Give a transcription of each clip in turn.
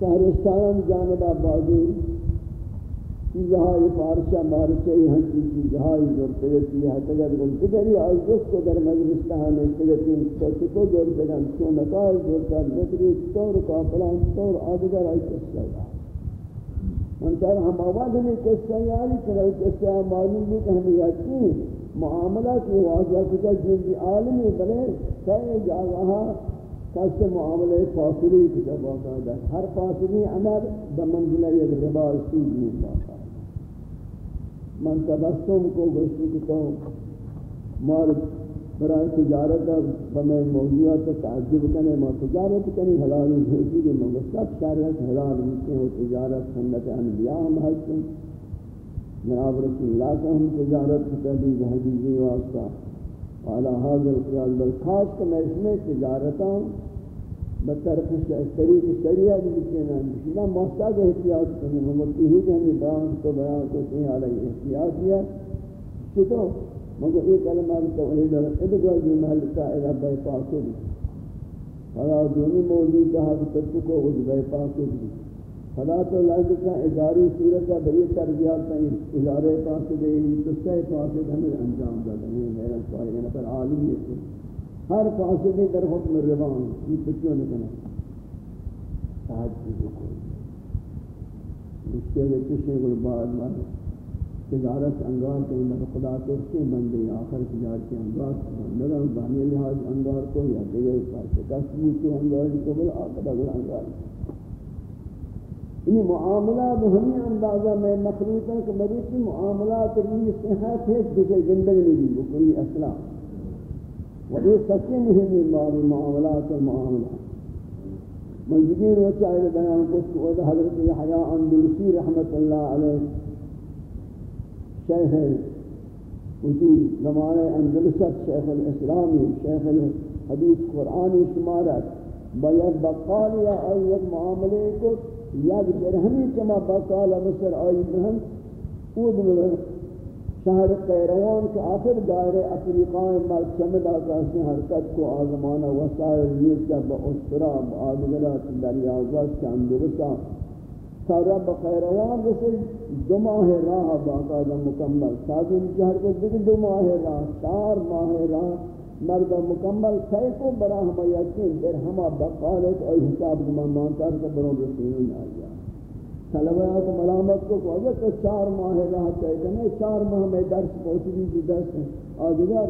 شہرستان جانب آبادی چیزہائی پارشہ مارچہی ہنچی چیزہائی جورتگتی ہے تگر گل تگری آئی جس کو در مجلستان تگتی سوچی کو جورتگن سونکائی جورتگن نتری طور کافلان طور آدگر آئی کس لگا من چاہر ہم آواز ہمیں کس سیاری کرے کس سیاری معلوم بھی کہ ہمیں یقین معاملہ کی واضح کتا جن عالمی بلے کئی جاگہاں کس معاملے فاصلی کی کتا باقاعدہ ہر فاصلی عمل بمنزلہ یک ربا سود میں باقاعدہ من تبسم کو گوشتی کتا ہوں مال برای تجارت بمیں موضوع موضوعات تعجب کنے ما تجارت کنے حلال ہوتی کہ من سب شریعت حلال ہوتے ہیں، تجارت سنت انبیاء ہم حسن جناب رسول اللہ کا ہم تجارت کی حدیثی واسطہ والا حاضر خیال بل خاص کہ میں اس میں تجارتاں بطرف طریق شریعت بکینا بشینا محتاج احتیاط کرنے ممتی ہی کہ ہمیں بیان کو بیان کو سہیں علیہ احتیاط کیا۔ چھتو مگر ایک کلمہ توحید ادگوہ جو محل قائلہ بے پاسو بھی فلا دونی موجود کہا کہ تب کو اس بے پاسو بھی فلا تو لائد کا اداری صورت کا بری تربیات کا ادارے پاسو دے تو سہ پاسو ہمیں انجام دے ہیں، میرا سوال ہے، پر عالم ہے۔ ہر پاس فاصلے در حکم روان، یہ بچوں نے کہا آج کی کہنا تحجید کوئی مشکل کسی کو بعد بعد تجارت انگار کے اندر خدا تو اس کے بندے آخر تجارت کے انگار کو بندر بانی لحاظ انگار کو یا دیگر پاس کسبو تو انگار کو بل آخر اگر انگار۔ یہ معاملہ بہمی اندازہ میں مخلوط ہے کہ میری کی معاملات ری صحت ہے، جسے زندگی نہیں دی بکلی اسلام وہی سچے مهم باب معاملات المعاملات منجدین و چاہر بیان کو سعود حضرت یحیاء اندلسی رحمت اللہ علیہ شیخ وجی زمانہ اندلست شیخ الاسلامی، شیخ الحدیث قرآنی شمارت۔ باید بقال یا ایت معاملے کو یک درہمی چما بقال مصر آئی درہم اود ملن شہر قیروان کے آخر دائرے افریقہ مرچمد آکاسی حرکت کو آزمانہ وسائل نیتا با اسرا با آدگرات دریازت چاندرسا سارا قیروان رسل دو ماہ راہ باقاعدہ مکمل سادی شہر کو دیکھ دو ماہ راہ، چار ماہ راہ مرد مکمل سیکو برا ہمیں یقین در ہما بقالت اور حساب کمان مانتا ہے کہ بروں بسیون آئی طلبات ملامت کو کو اگر تو چار ماہ راہ تے کنے چار ماہ میں درس پہنچ بھی دی درس آدھگر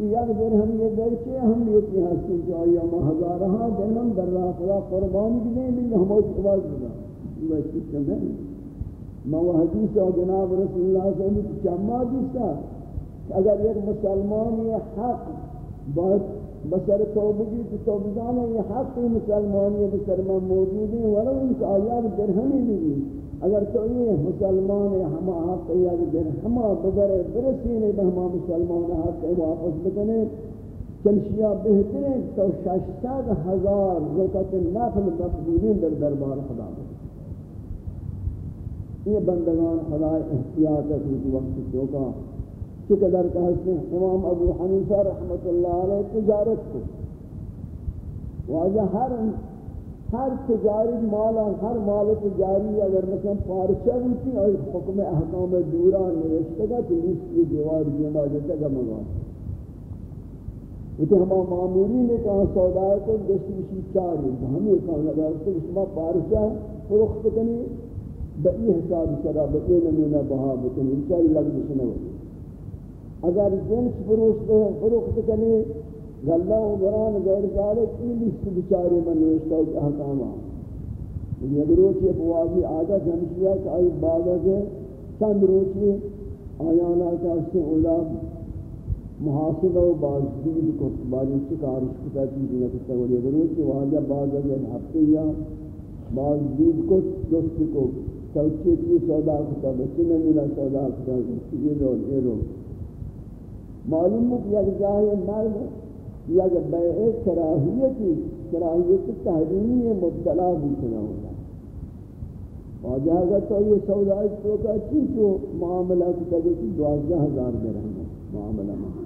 یک دن ہم یہ درچے، ہم یہ کی ہستی جو آیا ماہ ہزارہا ہاں دن ہم در راہ خدا قربانی کی دیں، لیکن ہم اس عوض بدا یہ اچھی چمیں میں وہ حدیث و جناب رسول اللہ صلی اللہ علیہ وسلم کی چمہ دیستا اگر ایک مسلمان یہ حق بہت بسر توبگی تو توبزانا یہ حق مسلمانی بسر میں موجود ہیں، ولو ان کا آیات درہمی بھی اگر تو یہ مسلمان ہما حق آیات درہما بگر برسینے بہما مسلمان حق واپس بکنے چنشیہ بہترین تو ششتاد ہزار زکت نفل مقبولین در دربار خدا بکنے۔ یہ بندگان خدا احتیاط ہے وقت چوکا قدر کا حسن امام ابو حنیفہ رحمت اللہ علیہ تجارت کو۔ واجہ ہر ہر تجاری مالا ہر مال تجاری اگر مثلا پارچہ ہوتی اور حکم احکام دورا نوشتے گا تو اس کی دیوار جمع جاتا گا مگا وہ ہما معمولی نے کہا سودائے کو دستی بشی چاری ہمیں کہا لگا اس کو شما پارچہ فرخت کنی بئی حساب سرا بئی نمونہ بہا بکنی، انشاءاللہ لگ بسنہ ہوئی اگر جنس فروش دے، فروخت کنی، غلہ و بران غیر ذالک، این لیست بچاری من نوشتا ہوں احکام یعنی آن یہ روچی اپوازی عادت ہمشیہ کہ آئی بعضا کے چند روچی آیانا کا اس سے اولاد محاسبہ و بازدید کو بازی شکارش کتا چیزیں کتا گولی یہ روچی واجہ بعضا کے ہفتے یا بازدید کو دوستی کو، چوچی کی سودا کتا، بچی نمیلا سودا کتا، یہ رول یہ رول معلوم ہے کہ یک جائے مرد یک بیع کراہیتی کراہیت تحریمی مبتلا بھی سنا ہوگا واجہ اگر تو یہ سودائی تو کا چیچو معاملہ کی تجھے کی دوازدہ ہزار درہم ہے، معاملہ میں۔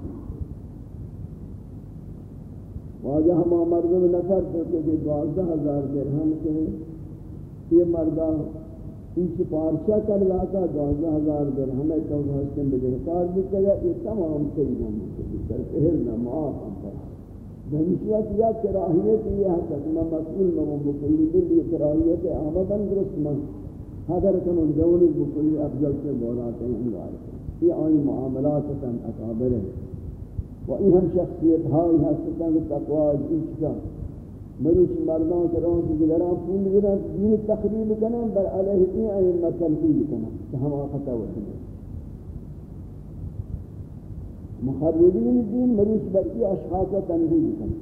واجہ ہم مردم نفر تو کہ دوازدہ ہزار درہم سے یہ مردہ انچ پارچہ کر لاتا دوازہ ہزار در ہمیں تو ہستن بدہکار بھی کیا یہ تمام تیروں میں در پہر نماز ہم پر دھنشیت یا کراہیت یہ ہے میں مسئول میں بکلی دل یہ کراہیت آمدن درست من۔ حضر کنن جولی بکلی افضل سے بولاتے ہیں انگار یہ آئی معاملات کن اکابر ہیں۔ و این هم شخصیت هایی هستن که تقوی ایچ کن مروچ مردان که رون که دیگران پول گرن دین تخریب کنن بر علیه این ائمه تنفیذ کنن که هم آخطا وسنه مخربین دین مروچ بر ای اشخاص تنفیذ کنن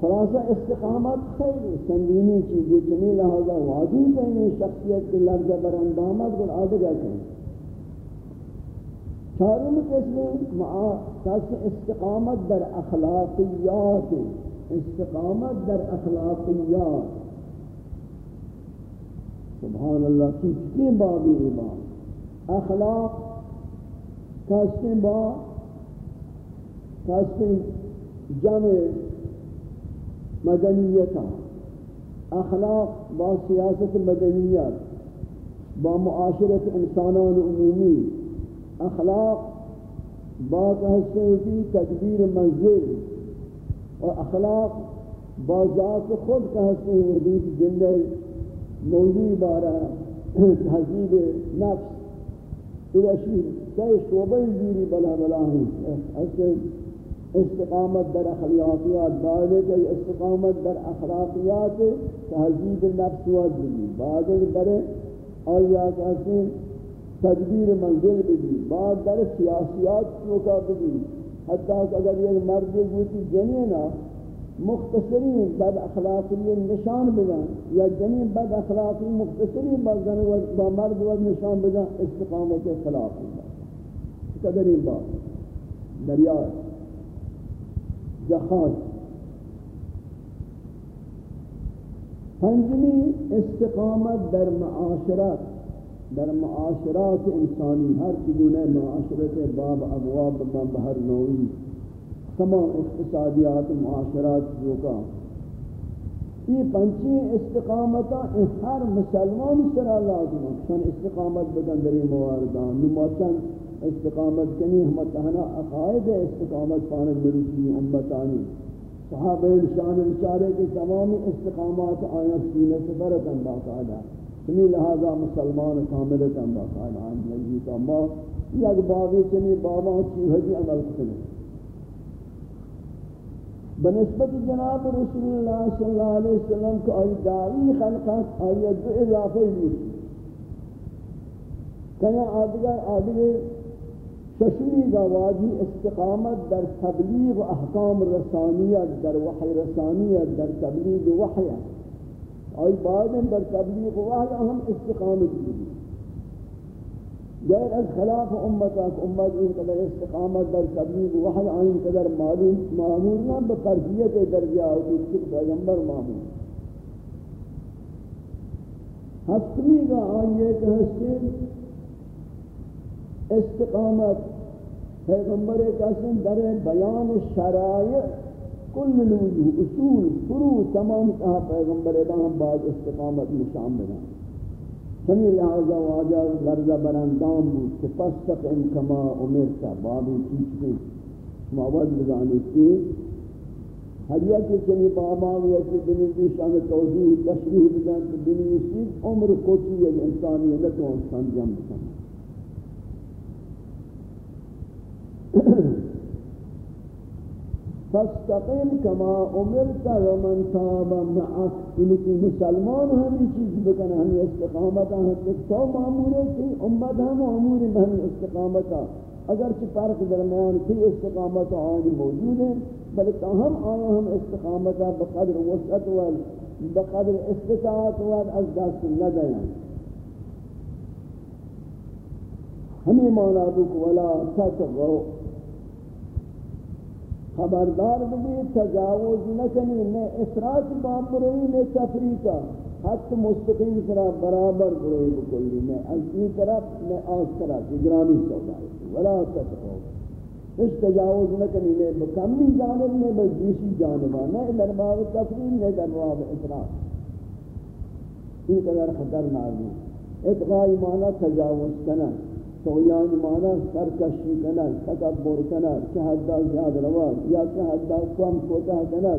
خلاصہ استقامت خیلی سنگینی چیزی چمی لہذا واجب ہے شخصیت کے لفظ بر اندامت اور آدھگا کریں چارم قسم استقامت در اخلاقیات. استقامت در اخلاقیات سبحان اللہ کتنی بابی ایمان اخلاق کستے با کستے جمع مدنیتا اخلاق با سیاست مدنیت، با معاشرت انسانان عمومی. اخلاق بات حصے ہوتی تدبیر منزل. اور اخلاق بازات خود کا حصے ہوتی زندہ موضوع بارہ، تہذیب نفس ادھر کئی شعبہ جیری بلا بلا ہیں ایسے استقامت در اخلاقیات بعد ہے استقامت در اخلاقیات تہذیب نفس و دلی بعد در آیات ایسے تدبیر منزل بھی بعد در سیاسیات چوکا بھی حتیٰ اگر یہ مرد گوتی جنینا مختصرین بد اخلاقی نشان بدن یا جنین بد اخلاقی مختصرین بزن با مرد و نشان بدن استقامت خلاف قدر این بات دریا جخان پنجمی استقامت در معاشرت. در معاشرات انسانی ہر چگونے معاشرت باب ابواب من بہر نوعی تمام اقتصادیات معاشرات جو کا یہ پنچی استقامتا ہر مسلمان سرا لازم ہے استقامت بدن دری مواردان. نموتن استقامت کنی ہم تہنا عقائد استقامت پانک مروسی امتانی. صحابہ شان بچارے کے تمام استقامات آیا سینہ سے برکن باقاعدہ سمی لہذا مسلمان کاملتا باقال عام لگی تو ما یک بابی چنی بابا چوہدی جی عمل کرنے بنسبت جناب رسول اللہ صلی اللہ علیہ وسلم کو آئی دعوی خلقات آئی دو اضافہ بھی کیا آدگر آدگر ششمی کا واجی استقامت در تبلیغ احکام رسانیت، در وحی رسانیت، در تبلیغ وحیت آئی بعد در تبلیغ وحی ہم استقامت بھی غیر از خلاف امتا کہ امت این قدر استقامت، در تبلیغ وحی آئین قدر معلوم معمول نہ بفرضیت درجہ ہوتی کہ پیغمبر معمول. حتمی کا آئیے کہ ہستے استقامت. پیغمبر قسم در بیان شرائع کل الوجوه اصول فرو تمام کہا پیغمبر ادام بعد استقامت نشان بنا سمی لہذا واجہ لرزہ براندام بود کہ فستقم کما امرتا بابی چیز کی. مواد لگانے کی؟ حدیت چنی بابا یا کہ دنی دیشان توضیح تشریح بدن کہ دنی سید عمر کوتی ہے انسانی لکھوں سنجم بکن. فاستقیم کما امرت ومن تاب معك. یعنی کہ مسلمان ہم یہ چیز بکن ہم استقامت ہیں کہ تو معمول ہے کہ امت ہم معمول ہے ہم استقامت اگر چھ فرق درمیان کی استقامت آن موجود ہے بلکہ ہم آیا ہم استقامت بقدر وسعت و بقدر استطاعت و از دست نہ دینا ہمیں مولا کو ولا تتغوا خبردار بھی تجاوز نہ کنی نہ افراط باب بروی نہ تفریطا. حت مستقیم سرا برابر بروی بکلی نہ از طرف نہ آس طرف. اجرانی سودائی ولا تتقو اس تجاوز نہ کنی نہ بکمی جانب نہ بجیسی جانبا نہ در باب تفریم نہ در باب افراط. این قدر خطرناک ہے اتقائی معنی تجاوز کنا تویان معنی سرکشی کنا تکبر کنا چه حدا زیاد رواز یا چه حدا کم کوتا کنا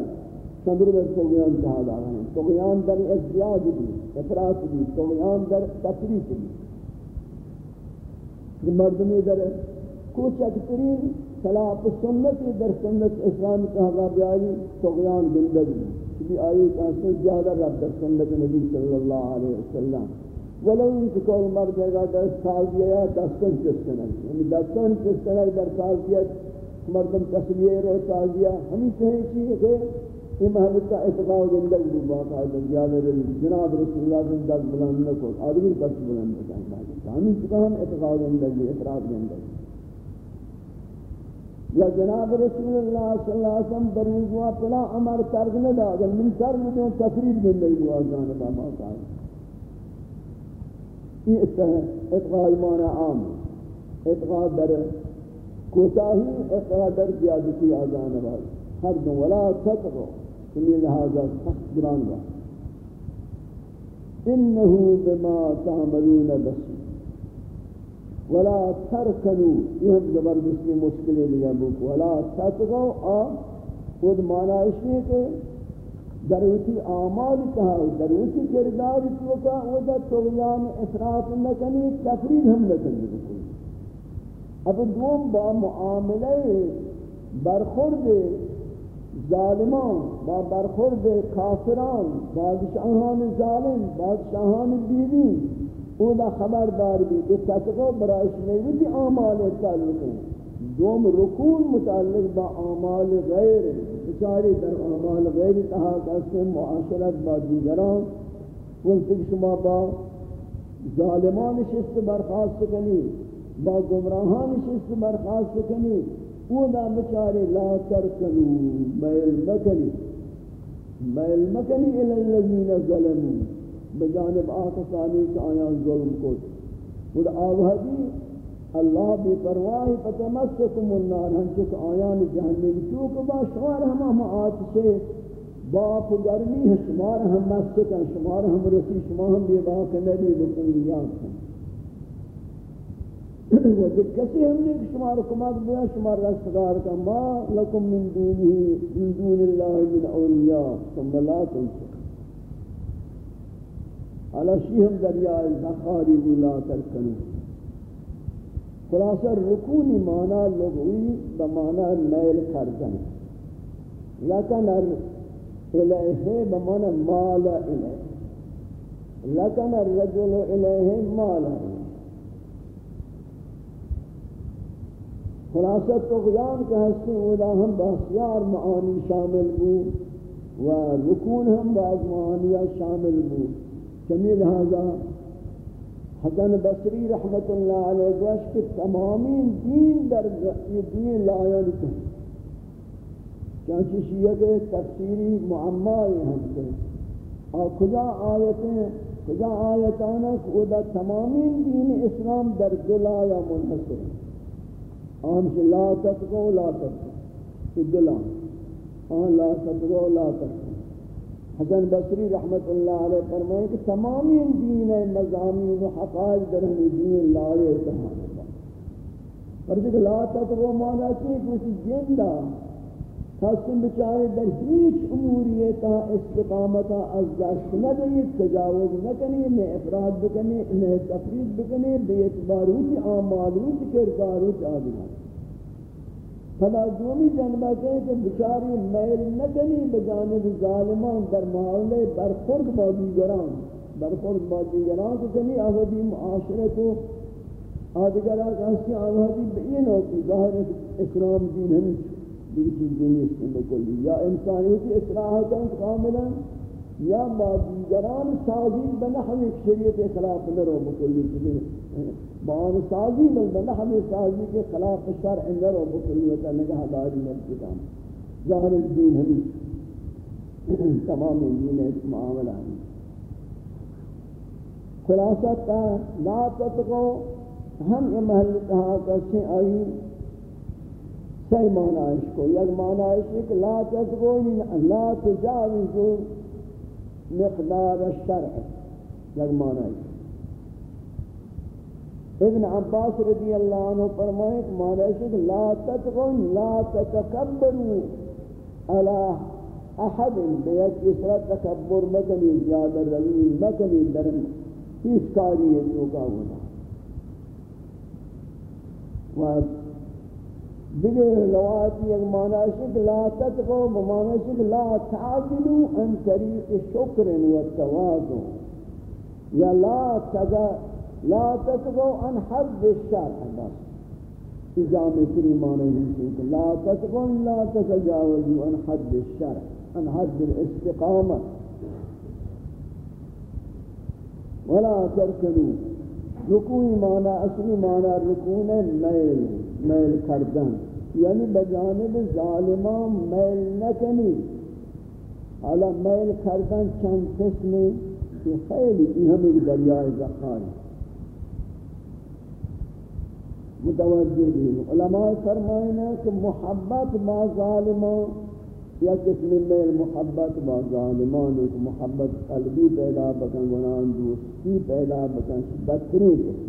صدر بر تویان جہاد آگانے تویان در ازدیاد بھی افراد بھی تویان در تفریق بھی مردمی در کوچک ترین خلاف سنت در سنت اسلام کہا بیاری تویان گندگی بھی آئی کہاں زیادہ رب در سنت نبی صلی اللہ علیہ وسلم ولو ان کو کوئی مرد ہے گا دس یا دس کن چس یعنی دس کن چس در سال مردم تصویر و تازیہ ہمیں چاہیے چیئے کہ یہ محلت کا اتقاء زندگ بھی باقا ہے زیادہ جناب رسول اللہ سے دس بلند نکو آدمی بس بلند نکو ہمیں چکا ہم اتقاء زندگ بھی افراد زندگ یا جناب رسول اللہ صلی اللہ علیہ وسلم در وضوع پلا عمر ترک نہ دا اگر من سر میں دوں تفرید زندگی ہوا جانبا باقا ہے یہ اتقاء ایمان عام اتقاء در کوتاہی اتقاء در زیادتی آزان باز ہر دن ولا تتقو سمی لہذا سخت گران گا انہو بما تعملون بسیر ولا ترکنو یہ ہم زبردستی مشکلیں لیا بک ولا تتقو آ، خود معنی اس لیے کہ در اوچی آمال کہا در اوچی کردار تو کا او دا تغیان اثرات نکنی تفرید ہم نکنی بکنی. اب دوم با معاملہ برخورد ظالمان با برخورد کافران بادشاهان ظالم بادشاهان بیدی او دا داری بھی بی که تطقه برایش نیوی که آمال تعلق دوم رکون متعلق با آمال غیر. بچاری در اعمال غیر تہا کسی معاشرت با دیگران، وقتی شما با ظالمان شست برخواست کنی با گمراهان شست برخواست کنی او دا بچاری لا ترکنو، میل مکنی میل مکنی الى الذین ظلمون بجانب آقصانی کہ آیان ظلم کو وہ آوہدی اللہ بے پرواہی فتمسکم النار، ہم چک آیان جہنم چوک با شمار ہم ہم آتشے، باپ گرمی ہے، شمار ہم مسکن، شمار ہم رسی، شمار ہم بے باک نبی بکنیات ہیں وہ جب کسی ہم نے شمار کمک بیا، شمار رستگار کا ما لکم من دونی، من دون اللہ من اولیاء، ثم لا تنسو علا شیہم دریائے زخاری بلا ترکنو خلاصہ رکونی معنی لغوی بمعنی میل کردن. لکن الیہ بمعنی مال الیہ لکن الرجل الیہ مال الیہ خلاصہ تغیان کے حصے اولا ہم بسیار معانی شامل بو و رکون ہم بعض معانیہ شامل بو. چمی لہذا حسن بصری رحمت اللہ علیہ گوش کہ تمامی دین در یہ دین لائن کو چانچہ شیعہ کے تفسیری معمائی ہم سے اور کجا آیتیں، کجا آیتانا کھودا تمامی دین اسلام در دلا منحصر آم سے لا تتقو لا تتقو دلا آن لا تتقو لا تتقو۔ حسن بصری رحمت اللہ علیہ فرمائے کہ تمامی دین مضامین و حقائق در ہمیں دین لالے تمام پر دیکھ لا تک مانا کی کچھ جندہ خاصن بچارے در ہیچ اموریتا استقامتا از دست نہ دیں تجاوز نہ کریں نہ افراد بکنے نہ تفرید بکنے بے اعتبار ہوتی آمال ہوتی کردار ہوتی آدھنا فلا دومی جنبہ کہیں کہ بچاری میل نکنی بجانب ظالمان در معاملے برخورد با دیگران. برخورد با دیگران کو کنی آہدی معاشرت و آدگران کہاستی آہدی بئین ہوتی ظاہر اسلام دین ہمیں دیکھ چیز دینی اس میں بکلی یا انسانیتی اصلاحاتا کاملا یا با دیگران سازی بنحوی شریعت خلاف نرو بکلی چیز بان سازی بل بنا سازی کے خلاف شرع اندر و بکلی وطا نگاہ داری مرکتان ظاہر الدین ہمیں تمام دین اس معاملہ ہمیں خلاصہ تا لا تتقو، ہم یہ محل کہا کسی آئی صحیح معنی کو، یک معنی ہے کہ لا تتقو یعنی لا تجاوزو۔ مقدار الشرع، یک معنی. ابن عباس رضی اللہ عنہ فرمائے کہ معنی ہے کہ لا تتغن لا تتکبروا على احد بیت اسرا تکبر مکنی، زیادہ روی مکنی درم اس کاری ہے جو کا ہونا. دیگر روایتی ایک معنی شک لا تتقو بمعنی شک لا تعدلو ان طریق شکر و توازو یا لا تزا لا تتقو ان حد الشر. بس اجام جامع تری معنی ہے لا تتقو لا تتجاوزو ان حد الشر ان حد الاستقامة. ولا تركنو ركوع معنى اصلي معنى ركوع الليل میل کردن. یعنی بجانب ظالمان میل نکنی. حالا میل کردن چند قسمی؟ کہ خیلی یہ ہمیں دریائے زخاری. متوجہ بھی علماء فرمائنا کہ محبت با ظالمان یا قسم میل محبت با ظالمان ایک محبت قلبی پیدا بکن گناہن دوستی پیدا بکن. بدترین قسم.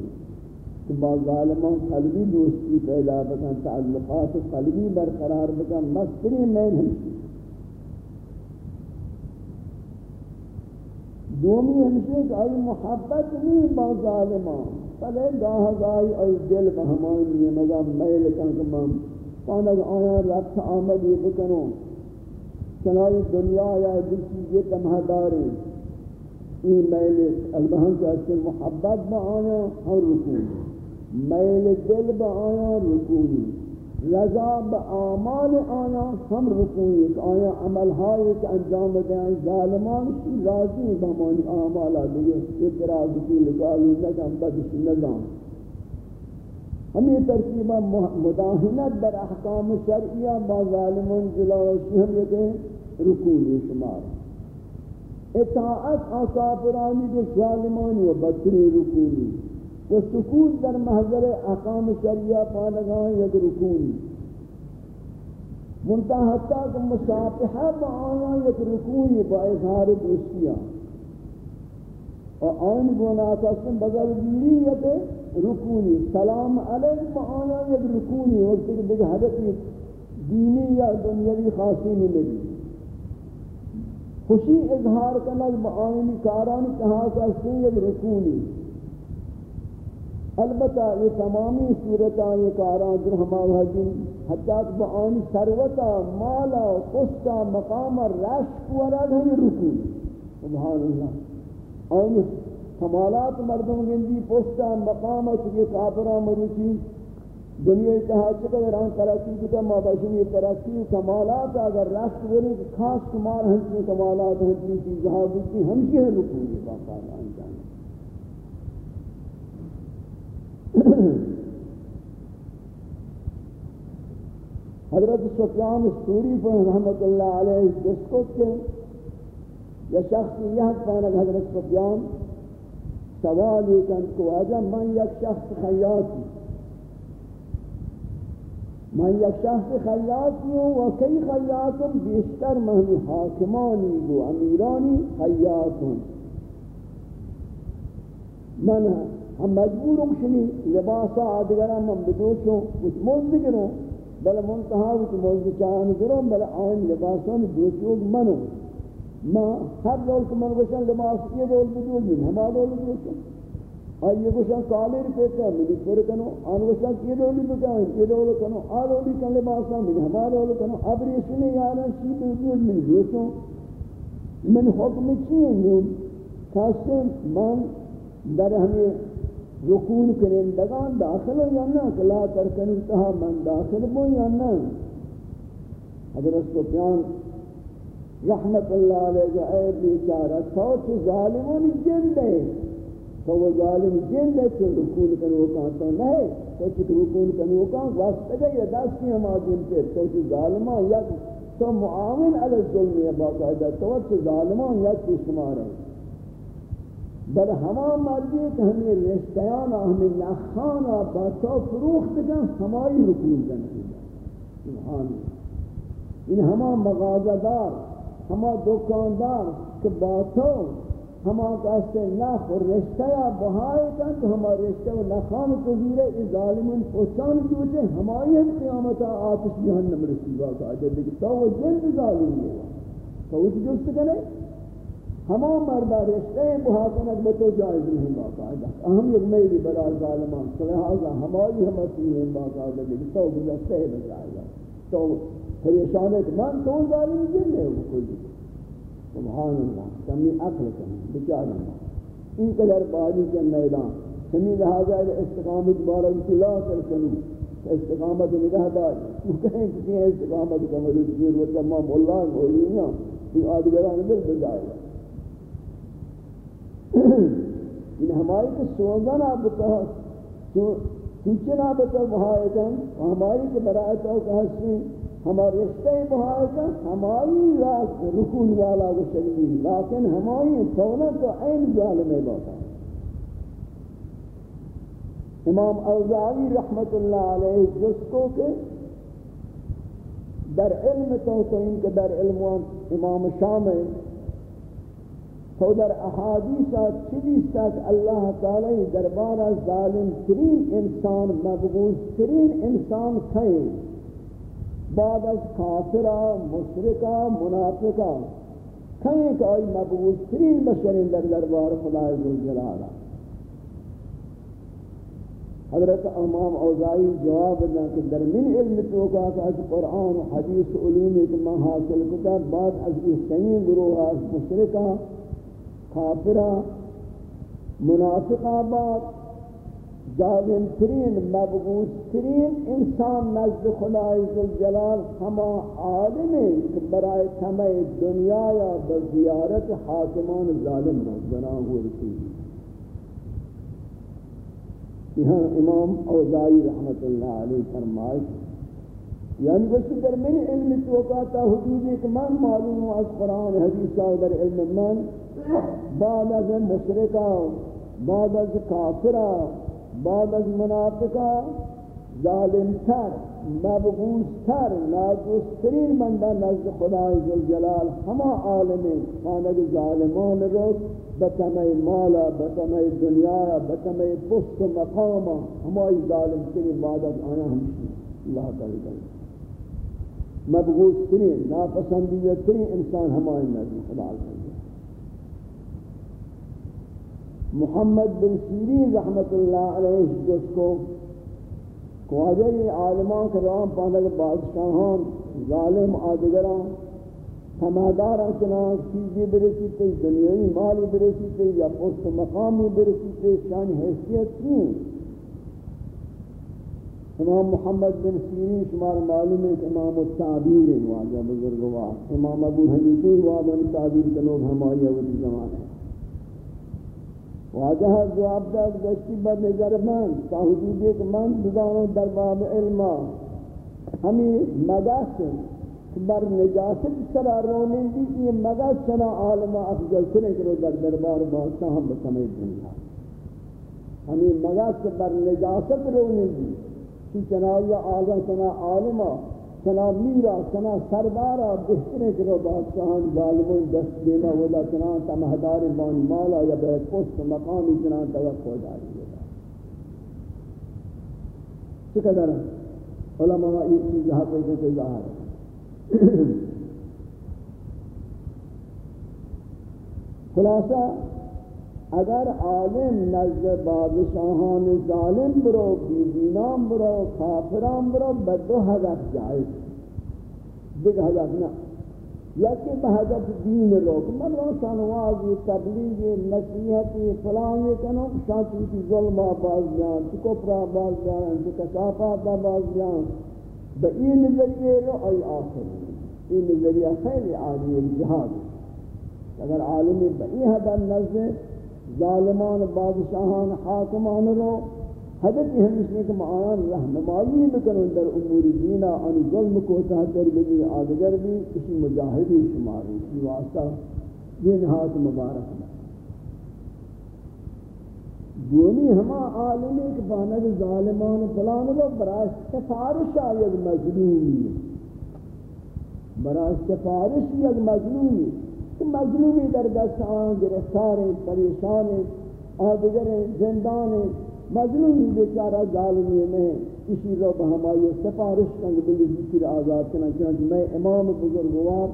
کہ با ظالمان قلبی دوستی پیدا بکن، تعلقات قلبی برقرار بکن بدترین میل ہمشی دومی ہمشی کہ آئی محبت نہیں با ظالمان؟ پلے گاہ گاہی ای دل بہمانی ہے مگا میل کنکمان پانک آیا رفت آمد یہ بکنو چنائی دنیا یا دل چیزیں تمہا داریں این میل البہن کے اصل محبت با آیا ہم رکون میل دل با آیا رکونی، رضا با آمان آیا ہم رکوئی آیا عمل ہائی کہ انجام دیں ظالمان کی راضی بہمانی آمالا دیگے اعتراض کی لگالی نگم بدش نگم ہمیں ترکیبہ مداہنت بر احکام شرعیہ با ظالمان جلاوشی ہم یہ کہیں رکونی شمار اطاعت آکافرانی کے ظالمانی و بدتری رکونی. و سکوت در محضر اقام شریعہ پانگاہ یک رکونی. منتہ حتیٰ کہ مصافحہ با آیا یک رکونی با اظہار دوستیاں اور آن گناہ کسن بغل گیری یک رکونی. سلام علیہ با آیا یک رکونی. وقت کہ دیکھ حدثی دینی یا دنیاوی خاصی نہیں لگی خوشی اظہار کنک با آئینی کارانی کہا کسن یک رکونی. البتہ یہ تمامی صورتاں یہ کاراں در ہمارا حجم حتیٰ کہ بآنی سروتا مالا، قسطا مقام رشک ورد ہمیں رکو۔ سبحان اللہ۔ آنی کمالات مردم گندی پستا مقام چکے کافرہ مروچی۔ دنیا اتحاد چکے اگر آن ترقی کتا ما باشن یہ ترقی، کمالات اگر رشک ورد خاص کمال ہنچی، کمالات ہنچی چیزہاں بلتی ہمشی ہے رکو یہ باقا حضرت سفیان سوری پر رحمت اللہ علیہ جس کو کہ یا شخص یہ پانک حضرت سفیان سوال یہ کن کو آجا من یک شخص خیاطی؟ من یک شخص خیاطی ہوں و کئی خیاطم؟ بیشتر مہمی حاکمانی گو امیرانی خیاطوں من ہم مجبور ہوں شنی لباسا آدگرہ من بدوشوں، کچھ موز بگروں بل منتہا کچھ موز چاہن گروں، بل آئین لباسوں دوشوں منو۔ ما ہر رول کو من گوشن لباس، یہ رول بدوشن ہما دول رول بدوشن آئیے گوشن کالیر پیتا ملی پر کنو، آن گوشن یہ رول بدوشن یہ رول کنو، آ رولی کن لباسا ملی ہما رول کنو۔ ابری سنے یارا شی بدوشن ملی دوشوں۔ من حکم چیئے خاصے من در ہمیں رکون کنندگان داخل ہو یا نہ، کہ لا ترکن تہا من داخل ہو یا نہ۔ حضرت سفیان رحمت اللہ علیہ جو اے بیچارہ، تو تو ظالمون جن دے تو وہ ظالم جن دے تو رکون کنو کانتا نہیں تو چک رکون کنو کان واسطہ گئی یا دستی ہم آدم تے تو تو ظالمان یا تو معاون علی الظلم یا باقاعدہ، تو تو ظالمان یا تو شمار ہے بل ہما مرضی کہ ہمیں رشتیانا ہمیں نخانا باتو فروخت کن ہمائی رکون کن سبحان اللہ ان ہما مغازہ دار ہما دکاندار کہ باتو ہما کہتے ہیں نا خور رشتہ یا بہائے کن تو ہما رشتہ و لخان کو زیرے اس ظالمین پوچھان کیوچے ہمائی ہم قیامتا آتش جہنم رسیبا کا جب دیکھ تو وہ جلد ظالم ہے تو اس جلد کرے ہما مردہ رشتے رشتہ بہاتنک بتو جائز نہیں باقاعدہ۔ اہم یک میلی برا ظالمان لہذا ہمائی ہم اسی ہیں باقاعدہ دیکھ تو گزشتہ ہے بجائے گا۔ تو پریشان ہے کہ من تو ظالم جن ہے وہ کوئی سبحان اللہ، کمی عقل کریں بچار اللہ این قدر باری کے میدان سمی لہذا استقامت بارا لا کر کنو استقامت نگاہ دار۔ وہ کہیں کسی استقامت کا مرید کیر وہ تمام اللہ ہوئی نا یہ آدگران دل بجائے گا۔ ان ہماری کے سوزن آپ بتا سوچنا بتا وہاں ایکن ہماری کے برائے تو کہا ہمارے رشتے بہائے کا ہماری راست رکون والا کو چلی لیکن ہماری تونا تو عین ظالم باتا امام اوزاعی رحمت اللہ علیہ جس کو کہ در علم تو تو ان کے در علم امام شامل تو در احادیث چیزی تک اللہ تعالی دربارہ ظالم ترین انسان مبغوث ترین انسان تھے۔ بعد از کافرہ مشرکہ منافقہ کہیں کہ آئی مبعوث ترین بشرین در دربار خدا عزوجلالہ حضرت امام اوزائی جواب دیں کہ در من علم توقع کہ از قرآن و حدیث علومی کہ میں حاصل کتا، بعد از یہ سین گروہ، از مشرکہ کافرہ منافقہ بعد ظالم ترین مبغوث ترین انسان نزد خدای جلال ہما عالم ہے کہ برائے تمہ دنیا یا بزیارت حاکمان ظالم رو جناہ ہوئے رسول. یہاں امام اوزائی رحمت اللہ علیہ فرمائے یعنی وقت در من علم توقعتا حدود ایک من معلوم از قرآن حدیثہ در علم من بعد از مشرکہ بعد از کافرہ بعد از منافقہ ظالم تر مبغوث تر ناجسترین مندہ نزد خدای جلال ہما عالم خانگ ظالمان رو بتمہ مالا بتمہ دنیا، بتمہ پست و مقاما ہمائی ظالم ترین بعد از آنا ہمشی اللہ تعالی کریں مبغوث ترین ناپسندیدہ ترین انسان ہمائی نزد خدای۔ جلال محمد بن سیرین رحمت اللہ علیہ جس کو خواجہ عالمان کرام پاندگ بادشاہان، ظالم آدگران تماداران چنان چیزی برسی تی دنیای مالی برسی تی یا پوست مقامی برسی تی شان حیثیت کی امام محمد بن سیرین شمار معلوم ہے کہ امام التعبیر واجہ بزرگوار. امام ابو حنیفی وابن تعبیر کے لوگ ہماری اولی زمان ہے واجہ جواب داد، گشتی بر نظر من، تا حدود ایک من بدانو در باب علما ہمی ہمیں مگاس بر نجاست سرا رونن دی یہ مگاس چنا عالما افضل سنے کرو در دربار باستا ہم بسمے دنیا. ہمیں مگاس بر نجاست رونن دی چنا یا آگا چنا عالما سنا میرا، سنا سردارا، بہترین کرو بادشاہان، ظالمون، دست دینا ولا چنان تا مہدار بان مالا یا بے پست مقامی چنان توقع داری ہوگا چقدر علماء یہ چیز حقیقت ظاہر ہے۔ خلاصہ اگر عالم نزد بادشاہان ظالم برو، بیدینان برو، کافران برو بدو حدث جائز دیکھ حدث نا یکی بحدث دین روک من رو سنوازی تبلیغی، نصیحتی، فلان یہ کنو شانتی کی ظلم باز جان چی کپرا باز جان چی کسافات باز جان. با این نظریے رو ای آخر. این نظریہ خیلی عالی جہاد اگر عالمی با این حدث نزد ظالمان، بادشاہان، حاکمان رو، حضرت ہمیشہ کہ معان رہنمائی بکنن در امور دینا ان ظلم کو تحتر بھی آدگر بھی، کسی مجاہدی شماری کی واسطہ، یہ نہات مبارک ہے۔ دونی ہما عالمی کے بانگ ظالمان فلان رو، برای سفارش آید مظلومی برای سفارش یک مظلومی کہ مظلومی در دست آن گرفتار پریشان آدگر زندان مظلومی بیچارہ ظالمی میں کسی رو بہمائی سفارش کنگ بلی ذکر آزاد کرنا چاہتا میں امام بزرگوار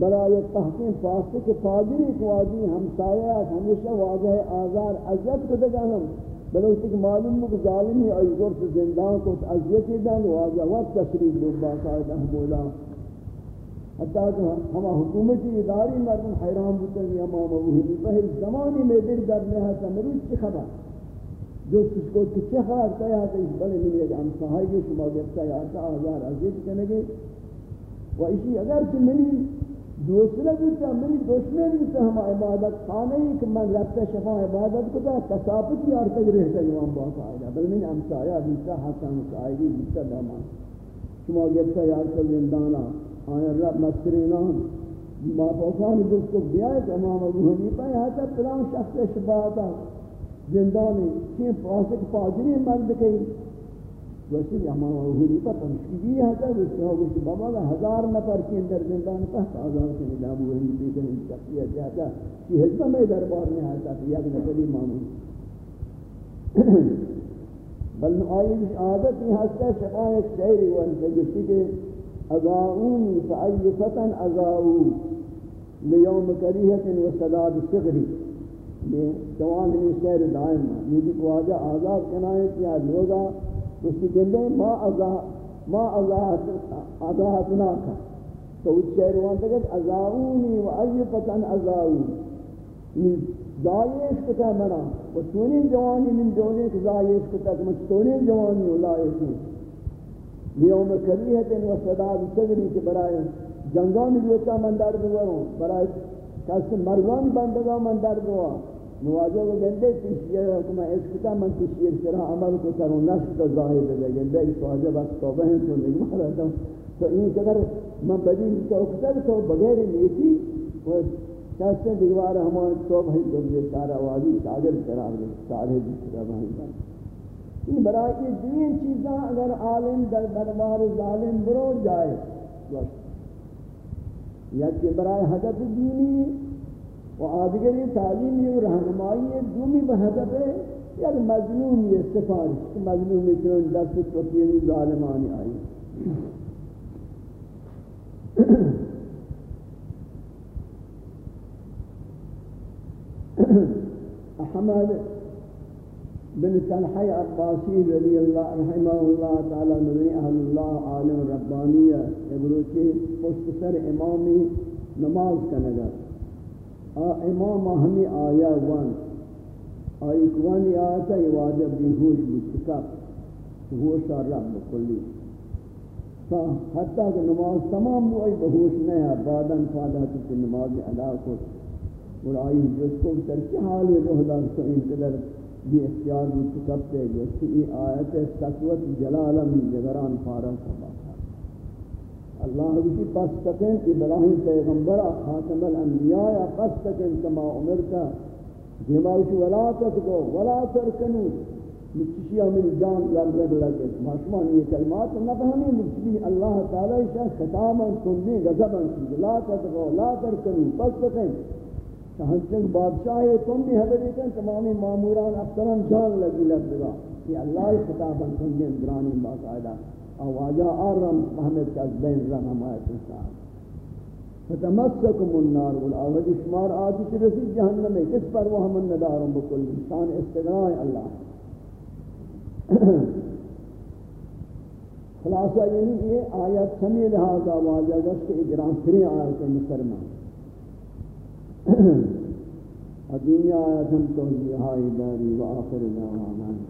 برای تحقیم فاسق فاضری قوادی ہمسایات ہمیشہ واضح آزار عزت کو دگا ہم بلوچ کہ معلوم کہ ظالمی ای ظرف زندان کو عزت دن واضح وقت تشریف لوگ باقاعدہ مولا حتیٰ کہ ہم حکومتی اداری مردم حیران بودتا کہ امام ابو حنیفہ زمانی میں دل در لہا تھا مروز کی خبر؟ جو کس کو کچھ خبر؟ کہا کہ اس بلے ملی کہ ہم صحائی شما گفتا یا تا آزار عزیز کنگے و اسی اگر کہ ملی دوسرا بودتا ملی دشمن بودتا ہم عبادت خانه ای کہ من ربط شفا عبادت کو تا تصابت یار رہتا جوان باقا آئیدا بل من امسایا بیتا حسن سائیدی بیتا دامان شما گفتا یار تک زندانا. آیا رب مسترینان، ما پوکان دوست کو بیائے کہ امام ابو حنیفہ یہاں تک پلان شخص شباہتا زندانی، چین پاسک پاجری مرد کئی ویسے امام ابو حنیفہ تمشکیدی یہاں تک اس طرح گوشت بابا کا ہزار نفر کی اندر زندان پہت آزار کے نظام ابو حنیفہ کنی شخصیت جاتا کہ حجمہ میں دربار میں آتا کہ یک نفری مامون بل آئی عادت یہ ہستا شفایت شہری وانتا جسی اذاؤون فأي فتن أذاؤوني ليوم كريهة وسداد صغري جوان من شعر دائم یہ بھی واجہ آزاد کنائے کیا لوگا اس کی جندے ما ازا ما ازا ازا اتنا کا. تو اس شعر وان تک ازاؤنی و ایفتن ازاؤنی زایش کتا منا. و چونی جوانی من دونے کی زایش کتا کہ مجھ تونے جوانی اللہ ایسی لیوم کریہت و صداد صدری کے برائے جنگان بیوتا من در بوروں برائے کسی مرگان بندگا من در بوا نواجہ کو گندے تشیر حکمہ اسکتا من تشیر سرا عمل کو ترون نشتا ظاہر دے گندے اس واجہ بس توبہ ہیں تو نگمہ رہتا ہوں تو این قدر من بدی تو اکتر تو بغیر نیتی و کسی دیوار ہمان توبہ ہی دلیے سارا واجی شاگر قرار دے سارے دیکھ رہا ہوں این برای یہ دین چیزاں اگر عالم در دربار ظالم برو جائے۔ یا کہ برای حدث دینی و آدگری تعلیمی و رہنمائی دومی بحدث ہے یا مظلوم یہ سفارش مظلوم چون دست توفیری ظالمانی آئی۔ احمد بن طلحہ عباسی رضی اللہ رحمہ اللہ تعالی نبی اہل اللہ عالم ربانیہ ابرو کے پشت سر امامی نماز کا نگر آ، امام ہمیں آیا وان۔ آئی کوانی آتا یہ واجب بھی ہوش بچکا ہوش اور رب کلی حتیٰ کہ نماز تمام ہوئی، بہوش نہیں ہے۔ بعداً فادہ کی نماز ادا کو۔ اور آئی جس کو ترکی حالی روح دار تو ان یہ اختیار بھی چکبتے جو کہ یہ آیت سکوت جلالا من جگران فارغ سبا اللہ حضی پس تکن ابراہیم پیغمبر خاتم الانبیاء پس تکن کما عمرتا جمعوش ولا تکو ولا ترکنو مچشی ہمیں جان لگ لگ لگے۔ ماشمان یہ کلمات نفہمی مچشی اللہ تعالی شاہ خطاما سنی غزبا لا تکو لا ترکنو، پس تکن ہنچنگ بادشاہ تم بھی حضرت ہیں تمامی معموران افسران جان لگی لگا کہ اللہ خطابا سنگیں گرانی باقاعدہ۔ آوازہ آرم محمد کا بین رن ہمایت انسان فتمسکم النار والآوج شمار آتی کی رسید جہنم ہے کس پر وہ ہمن ندارم بکل انسان استغناء اللہ۔ خلاصہ یعنی یہ آیت سمی لہذا واجہ گشت کہ اجرام سری آیت مسلمان۔ الدنيا آیتم توجیہ داری وآخر آخر دعوانا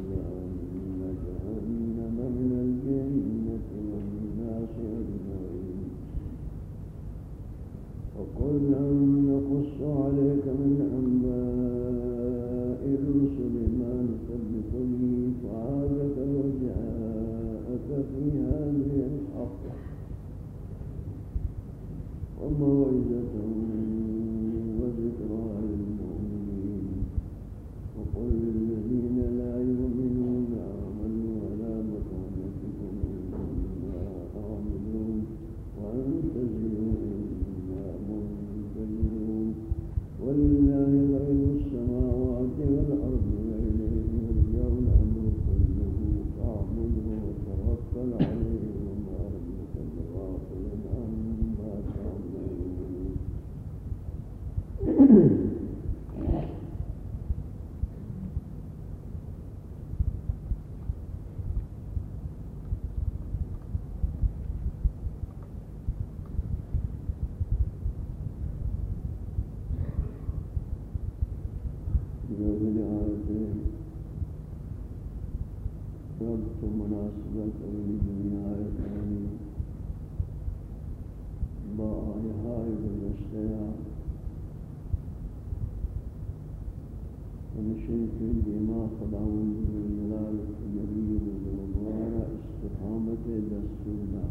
ونشير في دماء خداوند بالجلال الجليل بالغوار استقامة دستورنا.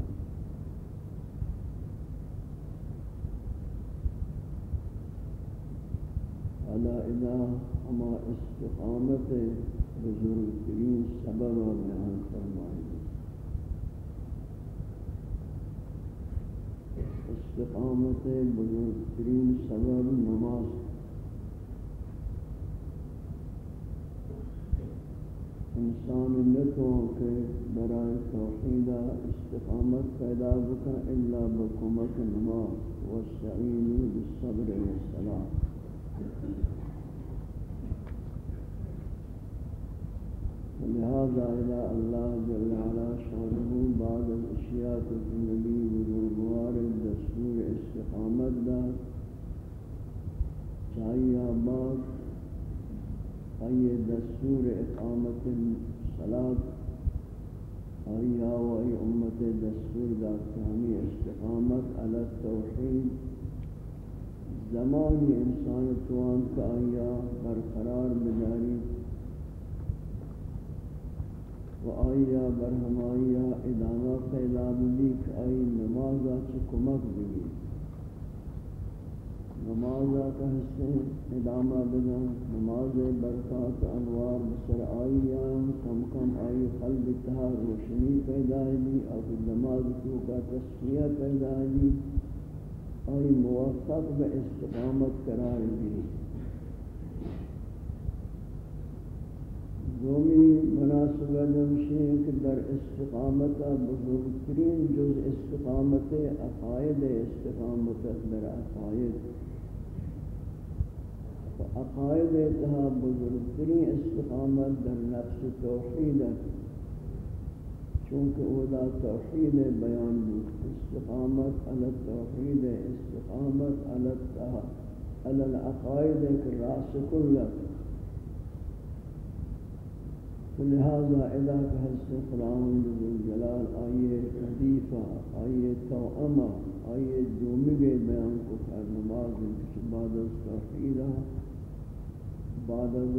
على إله اما استقامت بزرگترین سبب و بیان فرمائی استقامت بزرگترین سبب نماز انسان نتو کہ برائے توحید استقامت پیدا بکا الا بکمک نماز والسعین بالصبر والصلاة لهذا إلى الله جل وعلا شانه بعد الأشياء النبي بزرگوار دستور استقامت دا، چاہیے بعد أي دستور إقامة الصلاة أي وأي أمة دستور دا كامي استقامت على التوحيد زمان انسان توان کا آیا برقرار بداری و آیا برہمایا ادامہ پیدا بلیک آئی نمازا چکمک بھی نماز کا حصے ادامہ بدن نماز برکات، انوار بسر آئیان کم کم آئی قلب تہا روشنی پیدا لی اور نماز کو کا تسکیہ پیدا لی آئی موفق به استقامت قرار دی۔ دومی مناسبت ہمشی کہ در استقامت بزرگترین جز استقامت عقائد استقامت در عقائد عقائد اتها بزرگترین استقامت در نفس توحید چونکہ اولا توحید بیان بود. استقامت علی التوحید استقامت علی علی العقائد کہ راس کلک لہذا اذا کہ قرآن جلال آئیے حدیفہ آئیے توأمہ آئیے دومگے بیان کو خیر نماز بعد از توحیدہ، بعد از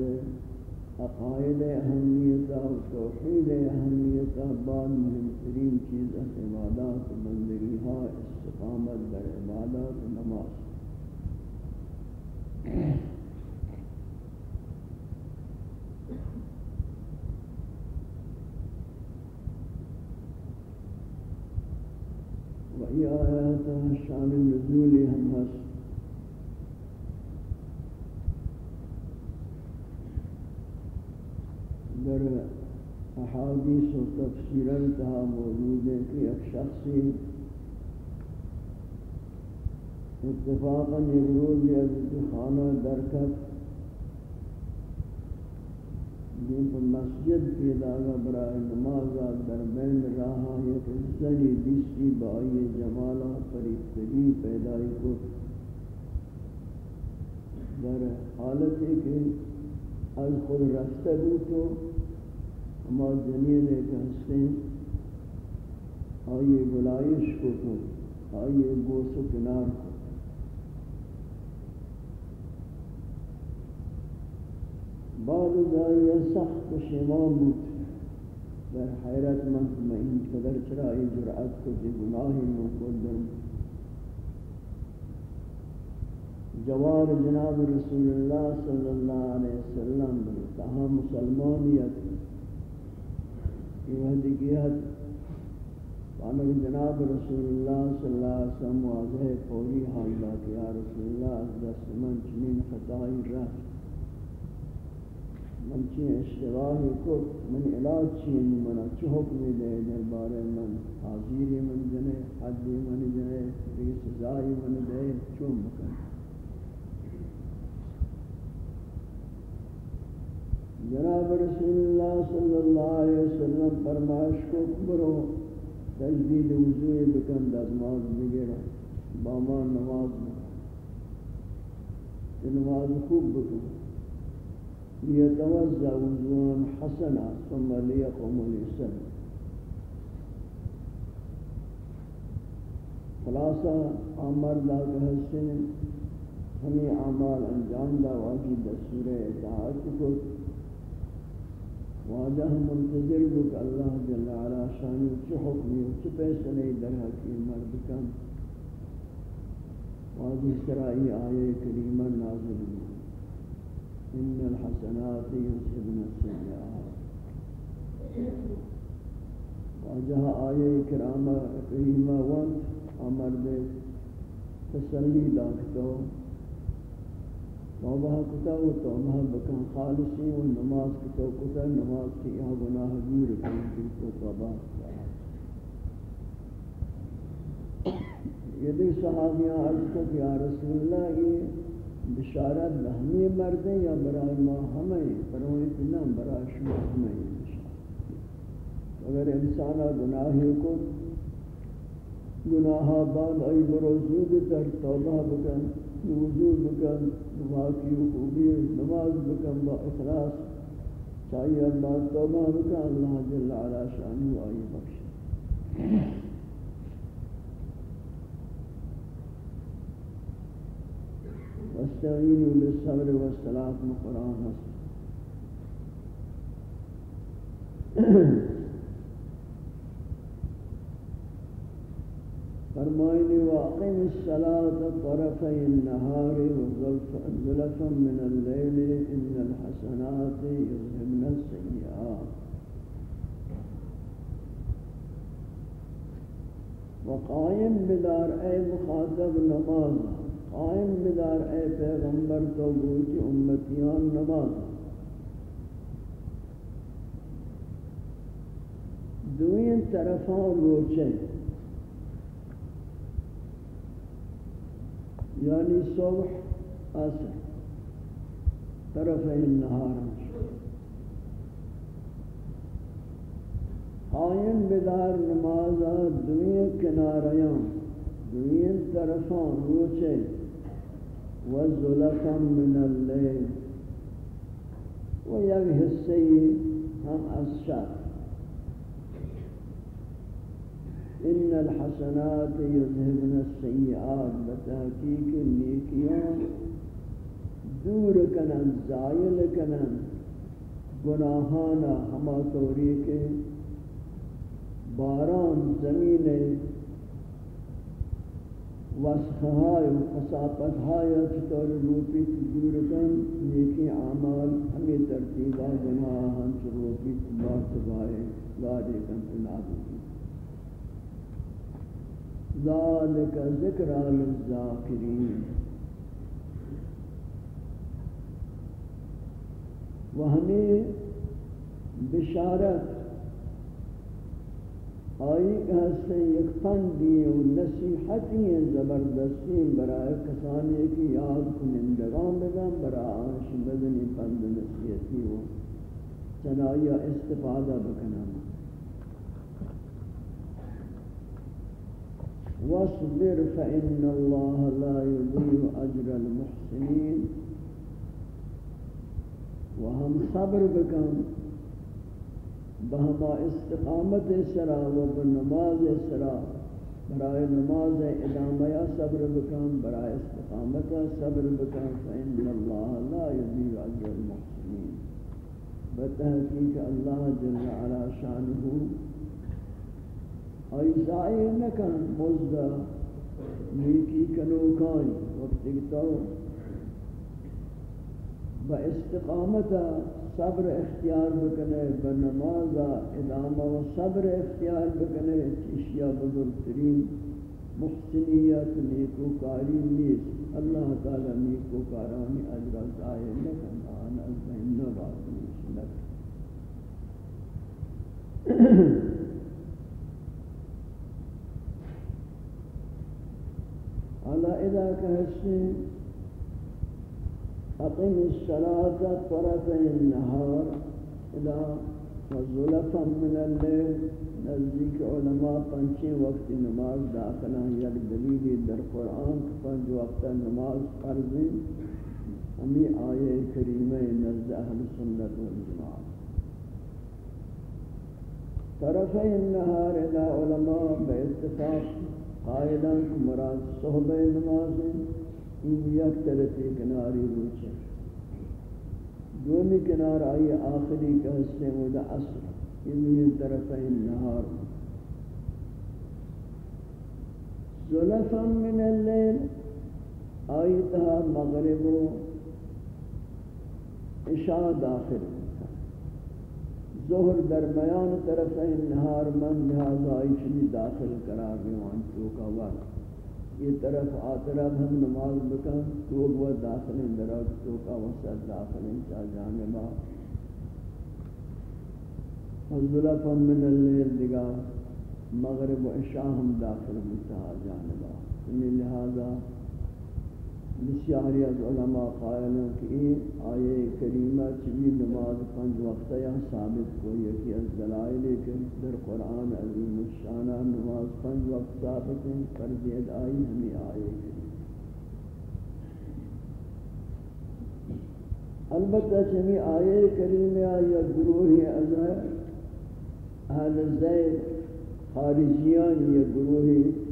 عقائد اہمیت توحید اہمیت بعد مهمترین چیز عبادات بندگی ها استقامت در عبادات نماز۔ ای آیات شان هست در احادیث و تفسیرا موجود ہے کہ ایک شخصی اتفاقا یک روز از خانہ درکت دین پر مسجد پیدا گا برای نماز در بین راہا یک زنی دیستی بائی جمالا پریفتگی پیدای کو۔ در حالتی کہ از خود رفته بود تو اما جنین ایک ہستے آئیے گلائش کو تو آئیے بوس و کنار کو۔ بعد جایی سخت شیمان بود. در حیرت من میں این قدر چرا چرائی جرعت کو دی گناہی من در جوار جناب رسول اللہ صلی اللہ علیہ وسلم تہا مسلمانیت یہ حدیقیت پانک جناب رسول اللہ صلی اللہ علیہ وسلم واضح فوری حالات یا رسول اللہ از دست من چنین خطائی رہت من چی اشتباہی کو من علاج چی منا چی حکم دے دربار من؟ حاضری من جنے حدی من جنے دیگه سزائی من دے چون بکن جناب رسول اللہ صلی اللہ علیہ وسلم فرمائش کو برو تجدید وضوع بکن دزماز بگیرہ بامان نماز بکن۔ نماز خوب بکن۔ ليتوزع وضوءا حسنا ثم ليقوم ليسلم خلاصہ عمر لا حسن ہمیں اعمال انجام دا واجی دستور اطاعت کو۔ واجہ منتظر بک اللہ جل علا شانی چی حکمی و چی پیسنے در حکیم مرد کم واجی سرائی آیے کریمہ نازل ہوئی۔ إن الحسنات يذهبن السيئات. وجاء آية كرامة كريمة وانت أمر بي تسلي داكتو توبہ کتا و توبہ بکن خالصی و نماز کتا کتا نماز کی یہاں گناہ دور کن کی تو توبہ یہ دیکھ صحابیاں عرض کہ یا رسول اللہ یہ بشارت بہمی مردیں یا برای ما ہمیں پروئی پنم برای شما ہمیں بشارت. اگر انسانا گناہی کو گناہا بعد ای بروزود تر توبہ بکن وضو بکن واقعی حقوقی نماز بکن، با اخلاص چاہیے اللہ توبہ بکن اللہ جل علا شانی آئی بخش واستعینوا بالصبر والصلاة قرآن فرمائني واقم الصلاة طرفي النهار وزلفا من الليل إن الحسنات يذهبن السيئات. وقائم بدار اي مخاطب نماز. قائم بدار اے پیغمبر تو گوچ امتیان نماز۔ دوین طرفان روچے۔ یعنی صبح اثر طرف النهار قائم بدار نماز دوین کناریان دوین طرفان روچے۔ وزلفا من الليل ويك حصي هم الشر إن الحسنات يذهبن السيئات بتحقيق النيكيان دور کنن زائل کنن گناہانا ہما طوری کے باران زمین وسخهای و قصافتهای چطور روپی دور کن نیکی اعمال ہمیں ترتیبہ گناہ ہم چو روپی مرتبائے گاڑی کن تنابی ذالک ذکر للذاکرین. و ہمیں بشارت آئی کہ یک پندی و نصیحتی زبردستی برای کسانی کی یاد کنندگان بدن برای آنش بدنی پند نصیحتی و چنائی استفادہ بکنن واصبر فإن الله لا يضيع أجر المحسنين وهم صبر بكم بہما استقامت سرا و بنماز سرا، برائے نماز ادامہ یا صبر بکن برائے استقامت صبر بکن فإن اللہ لا يضيع أجر المحسنين بتحقیق اللہ جل علا شانہ ای ضائع نکن مزدہ، نیکی کنوکائی وقتی تو با استقامت صبر اختیار بکنے بنماز ادامہ و صبر اختیار بکنے اشیاء بزرگترین، محسنیت نیکو کاری نیست. اللہ تعالی نیکو کارانی اجر ضائع نکن آنا ذہن نبات نیست حالا اذا کہستے اقم الصلاة طرف النهار اذا وظلفا من الليل، نزدیک علماء پنچی وقت نماز داخلہ یک دلیلی در قرآن پنج وقت نماز فرضی ہمی آیے کریمہ نزد اہل سنت والجماعت۔ طرف النهار اذا علماء باتفاق قائداں مراد صحبہ نماز این یک طرفی کناری روچے دومی کنار آئی آخری کا حصے مدہ عصر این طرف نهار ظلفا من اللیل آئی تہا مغرب و عشاء داخل۔ ظہر درمیان طرف نہار، من لہذا آئی چلی داخل قرار دیوان تو کا وقت یہ طرف آتراب ہم نماز بکن، تو وہ داخل درد تو کا وسط داخل چاہ جانبا حضرت من اللیل دگا، مغرب و عشاء ہم داخل بتا جانبا یعنی لہذا بسیاری از علماء قائلوں کہ یہ آیے کریمہ چوی نماز پنج وقتہ یا ثابت کو یکی از دلائل کہ در قرآن عظیم الشانہ نماز پنج وقت ثابت ہیں فرضیت آئی ہمیں آیے کریمہ البتہ چمی آیے کریمہ یا گروہ از اہل زید، خارجیان یا گروہ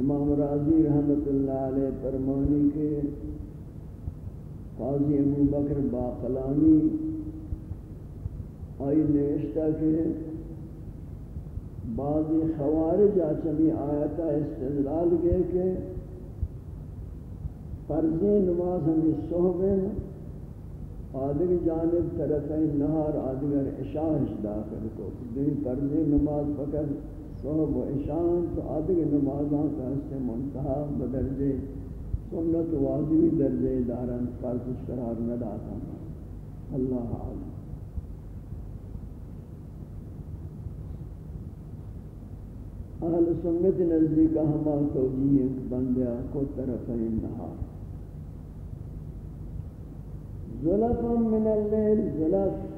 امام راضی رحمت اللہ علیہ فرمانی کے قاضی ابو بکر باقلانی آئی نوشتہ کے بعضی خوارج آچمی آیتا استدلال گئے کہ فرض نماز ہمیں صحبیں آدھر جانب طرف نہار آدھگر اشارش داخل کو دین فرض نماز فقط صحب و اشان تو آدھگ نمازاں کا اس منتحہ بدرجے، سنت واضحی درجے دارن فرض قرار نہ داتا اللہ عالم۔ اہل سنت نزدیک ہما توجیہ بندیا کو طرف نہار ظلفا من اللیل ظلف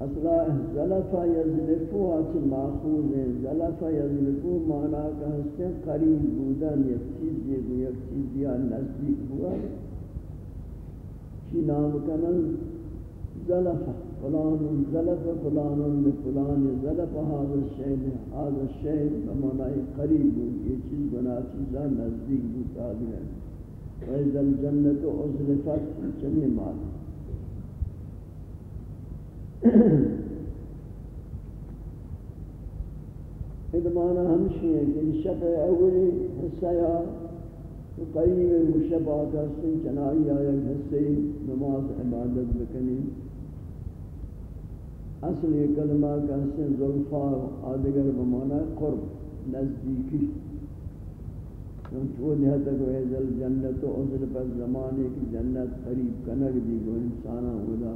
اصلا زلف یزلفو اچ ماخوذ ہے زلف یزلفو معنی کا ہے قریب بودن یک چیز یہ یک چیز یا نزدیک ہوا چی نام کنن؟ زلف فلان زلف فلان فلان زلف هذا الشيء هذا الشيء بمعنى قریب بود. یہ چیز بنا چیزا نزدیک بوتا ہے وَإِذَا الْجَنَّةُ أُزْلِفَتْ جميع معنی. ادمانا ہمشی ہے کہ شب اولی حصہ یا قریب مشبہ کا سن چنائی آیا حصے نماز عبادت بکنی اصل یہ کلمہ کا سن ظلفا آدگر بمانا قرب نزدیکی چونچہ وہ نہتا کہ ایزل جنت و عزل پر زمانے کی جنت قریب کنگ دی گو انسانا ہودا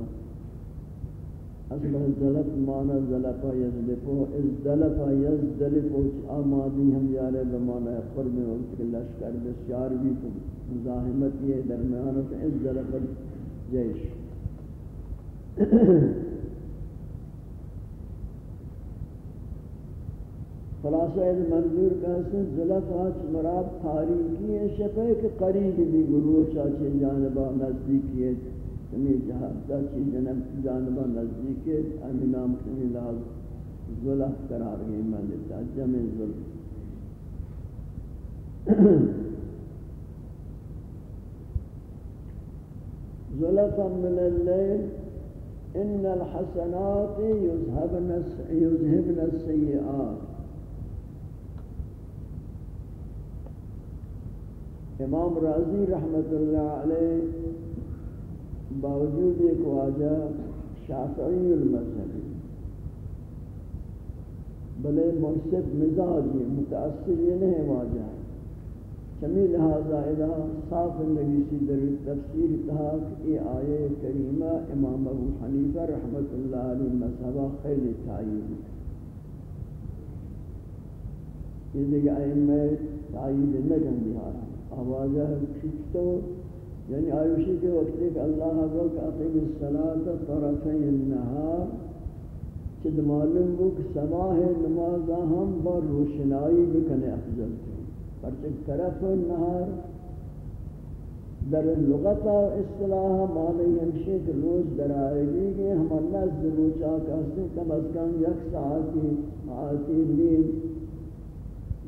اصل زلف مانا زلفا یزلفو از دلفا یزدلفو آمادی ہم یارے بمانا قرب وقت کے لشکر بسیار بھی تو مزاحمت یہ درمیان از دلفا جیش. خلاصہ از منظور کا حسن زلف آج مراد تاریکی ہے شفے کہ قریب بھی گروہ چاچے جانبا نزدیکی ہے ہمیں جہاں دا چیز جنب جانبا نزدیک ہے ہمیں نام کنی لحاظ ظلح قرار گئی ملتا جمع ظلح ظلفا من اللیل ان الحسنات يذهبن يذهبن السيئات امام راضی رحمت اللہ علیہ باوجود ایک واجہ شافعی المذہبی بلے منصف مزاجی متاثر یہ نہیں واجہ چمی لہذا ادا صاف نویسی در تفسیر تحاق ای آیے کریمہ امام ابو حنیفہ رحمت اللہ علیہ مذہبہ خیلی تعیید یہ دیکھ ائمہ تعیید نگن دیارا آوازہ کچھ یعنی آیوشی کے وقت ایک اللہ حضرت اقیم الصلاة طرفی النهار چد معلوم ہو کہ سباہ نمازہ ہم بر روشنائی بکنے افضل تھے۔ پرچک طرف النهار در لغت و اصطلاح معنی ہمشی کہ روز در آئے گی کہ ہم اللہ سے روچا کہتے کم از کم یک ساعتی آتی نیم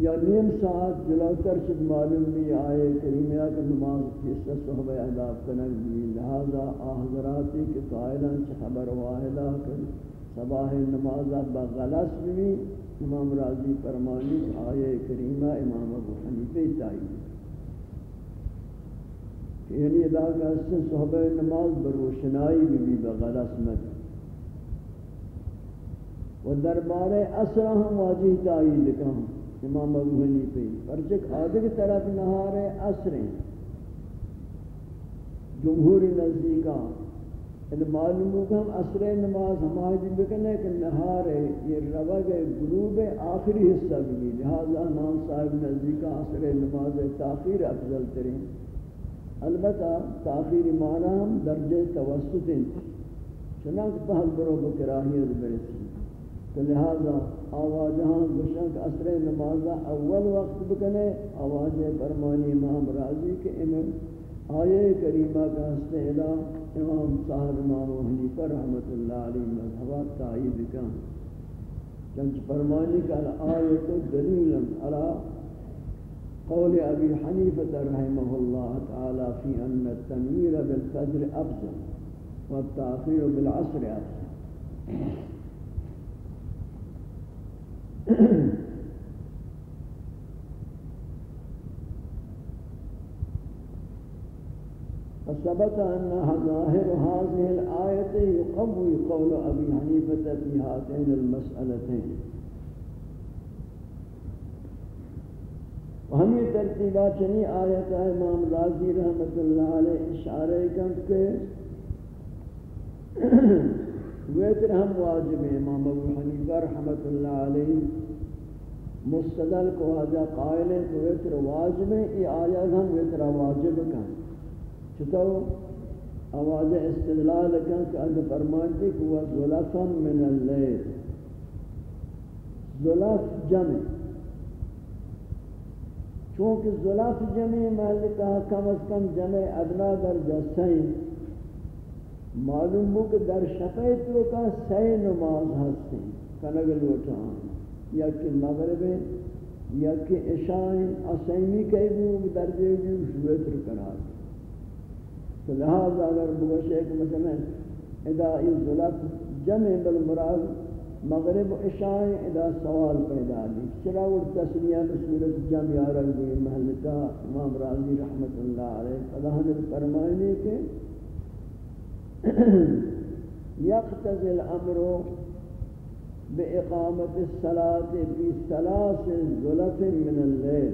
یا نیم ساعت جلوتر شد معلوم بھی آئے، کریمہ کا نماز کیسا صحبہ احداب کنک بھی، لہذا آحضراتی کے قائلان چھ خبر واحدہ کر، صباح نماز بغلس بھی، امام راضی فرمانی آئے کریمہ امام ابو حنیفہ چاہیے یعنی ادا کا اس صحبہ نماز بروشنائی بھی بھی بغلس مد و دربار اسرہ ہم واجی تائید کہاں امام ابو حنیفہ پرچک آدھے طرف نہار عصر جمہور نزدیکا ان یعنی معلوم ہو کہ ہم عصر نماز ہماری بکنے کہ نہار ہے یہ روگ غروب آخری حصہ بھی لہذا امام صاحب نزدیکا عصر نماز تاخیر افضل ترین۔ البتہ تاخیر معنی ہم درجہ توسط ہیں۔ چنانکہ پہل برو بکراہیت برسی تو لہذا آوازہاں گوشن کہ اثر نمازہ اول وقت بکنے آواز فرمانی امام راضی کے امام آیے کریمہ کا استعلا امام صاحب امام حنیفہ رحمت اللہ علیہ مذہبہ تائید کا چنچ فرمانی کا آیت دلیل علی قول ابی حنیفہ رحمہ اللہ تعالی فی ان التنویر بالفجر افضل والتاخیر بالعصر افضل۔ فثبت أن ظاهر هذه الآية يقوي قول أبي حنيفة في هاتين المسألتين. وهم یہ ترتیبات چنی آیت امام راضی رحمت اللہ علیہ اشارہ کرتے کہ ویتر ہم واجب امام ابو حنیفہ رحمت اللہ علیہ مستدل کو آجا قائل ہے تو ویتر واجب ہیں، یہ آیات ہم ویتر واجب کن چھتو آواز استدلال کن کہ اگر فرمانتی کہ وہ ظلفا من اللیل۔ ظلف جمع۔ چونکہ ظلف جمع محل کہا کم از کم جمع ادنا در جسائیں معلوم ہو کہ در شفائی تو کا سی نماز ہستے کنگ لوٹان یا کہ مغرب یا کہ عشائیں اسیمی کئی بھی درجے بھی شویتر قرار تو لہذا اگر بگوشے کہ مثلا ادا این ظلف جمع بالمراد مغرب و عشائیں ادا سوال پیدا لی چرا وہ تسلیہ بصورت جمع آرگ بھی محلتا امام راضی رحمت اللہ علیہ فضا نے فرمائنے کہ يقتضي الأمر بإقامة الصلاة في ثلاث زلف من الليل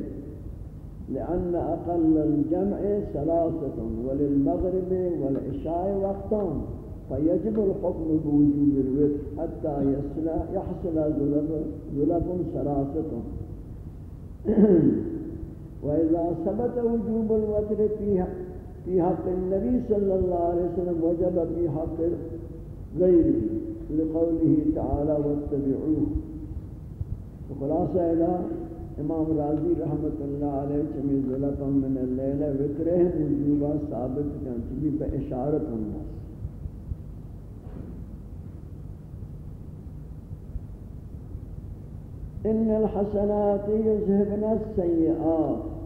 لأن أقل الجمع ثلاثة وللمغرب والعشاء وقتان فيجب الحكم بوجوب الوتر حتى يحصل ذلب ثلاثة. وإذا ثبت وجوب الوتر فيها في حق النبي صلى الله عليه وسلم وجب في حق غيره لقوله تعالى واتبعوه. وخلاصة إلى إمام راضی رحمت اللہ علیہ چمی ظلفا من اللیل وکرہ وجوبہ ثابت کن چمی پہ اشارت إن الحسنات يذهبن السيئات۔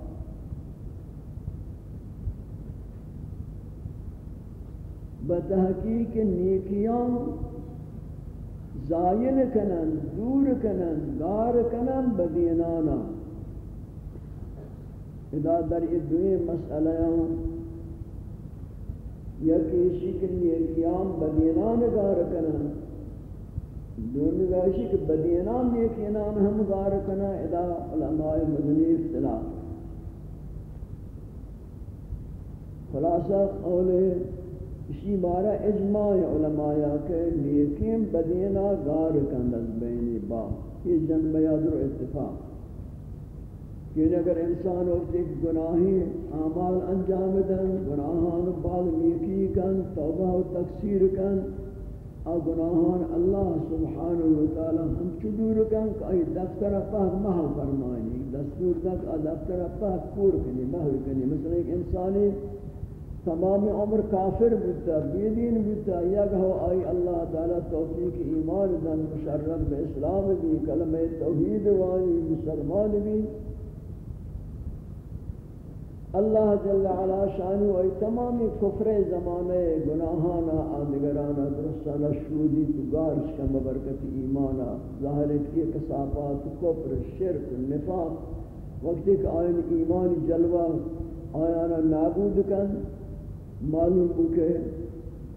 بتحقیق نیکیاں زائل کنن، دور کنن گار کنن بدینانا ادا در ادوی مسئلہ ہوں یا یکی شکل نیکیاں بدینان گار کنن. دون گاشی کہ بدینان نیکیان ہم گار کنن. ادا علماء مدنی اختلاف خلاصہ قول اسی بارہ اجماع علماء کہ نیکیم بدینا گار کندن بینی با، یہ جنب یادر اتفاق۔ کہ اگر انسان وقت ایک گناہی اعمال انجام دن، گناہان بعد نیکی کن، توبہ و تقصیر کن، اور گناہان اللہ سبحانہ وتعالی ہم چدور کن کہ ای دفتر پاک محل فرمائنی، دستور تک دفتر پاک پور کنی محل کنی مثلا ایک انسانی تمام عمر کافر بودتا، بیدین بودتا، یک ہو آئی اللہ تعالی توفیق ایمان دن مشرف بے اسلام بھی کلمہ توحید وانی مسلمان بھی۔ اللہ جل علا شانی و ای تمامی کفر زمانے، گناہانا آدگرانا درستانا شودی تو گارش کا مبرکت ایمانا، ظاہر کی کسافات، کفر، شرک، نفاق، وقتی کہ آئین ایمان جلوہ، آیانا نابود کن۔ معلوم ہو کہ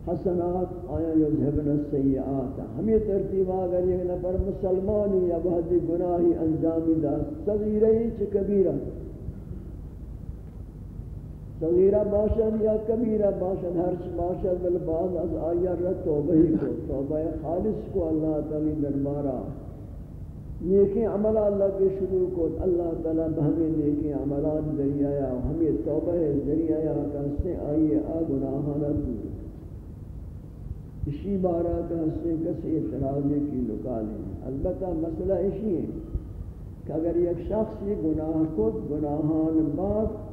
حسنات آیا یذهبن السیئات ہم یہ ترتیب اگر یہ نفر مسلمانی یا بہت گناہی انجام دا۔ صغیرہ چ کبیرہ۔ صغیرہ باشد یا کبیرہ باشد ہر چ باشد بل بعض از آیا رت توبہ کو۔ توبہ خالص کو اللہ تعالی دربارہ۔ نیکی عمل اللہ کے شروع کو۔ اللہ تعالیٰ ہمیں نیکی عملات ذریعہ یا ہمیں توبہ ذریعہ یا کہتے آئیے، آ گناہانہ دور۔ اسی بارہ کہتے کسی اعتراضے کی لکالیں البتہ مسئلہ اسی ہے کہ اگر ایک شخص یہ گناہ کو گناہان بعد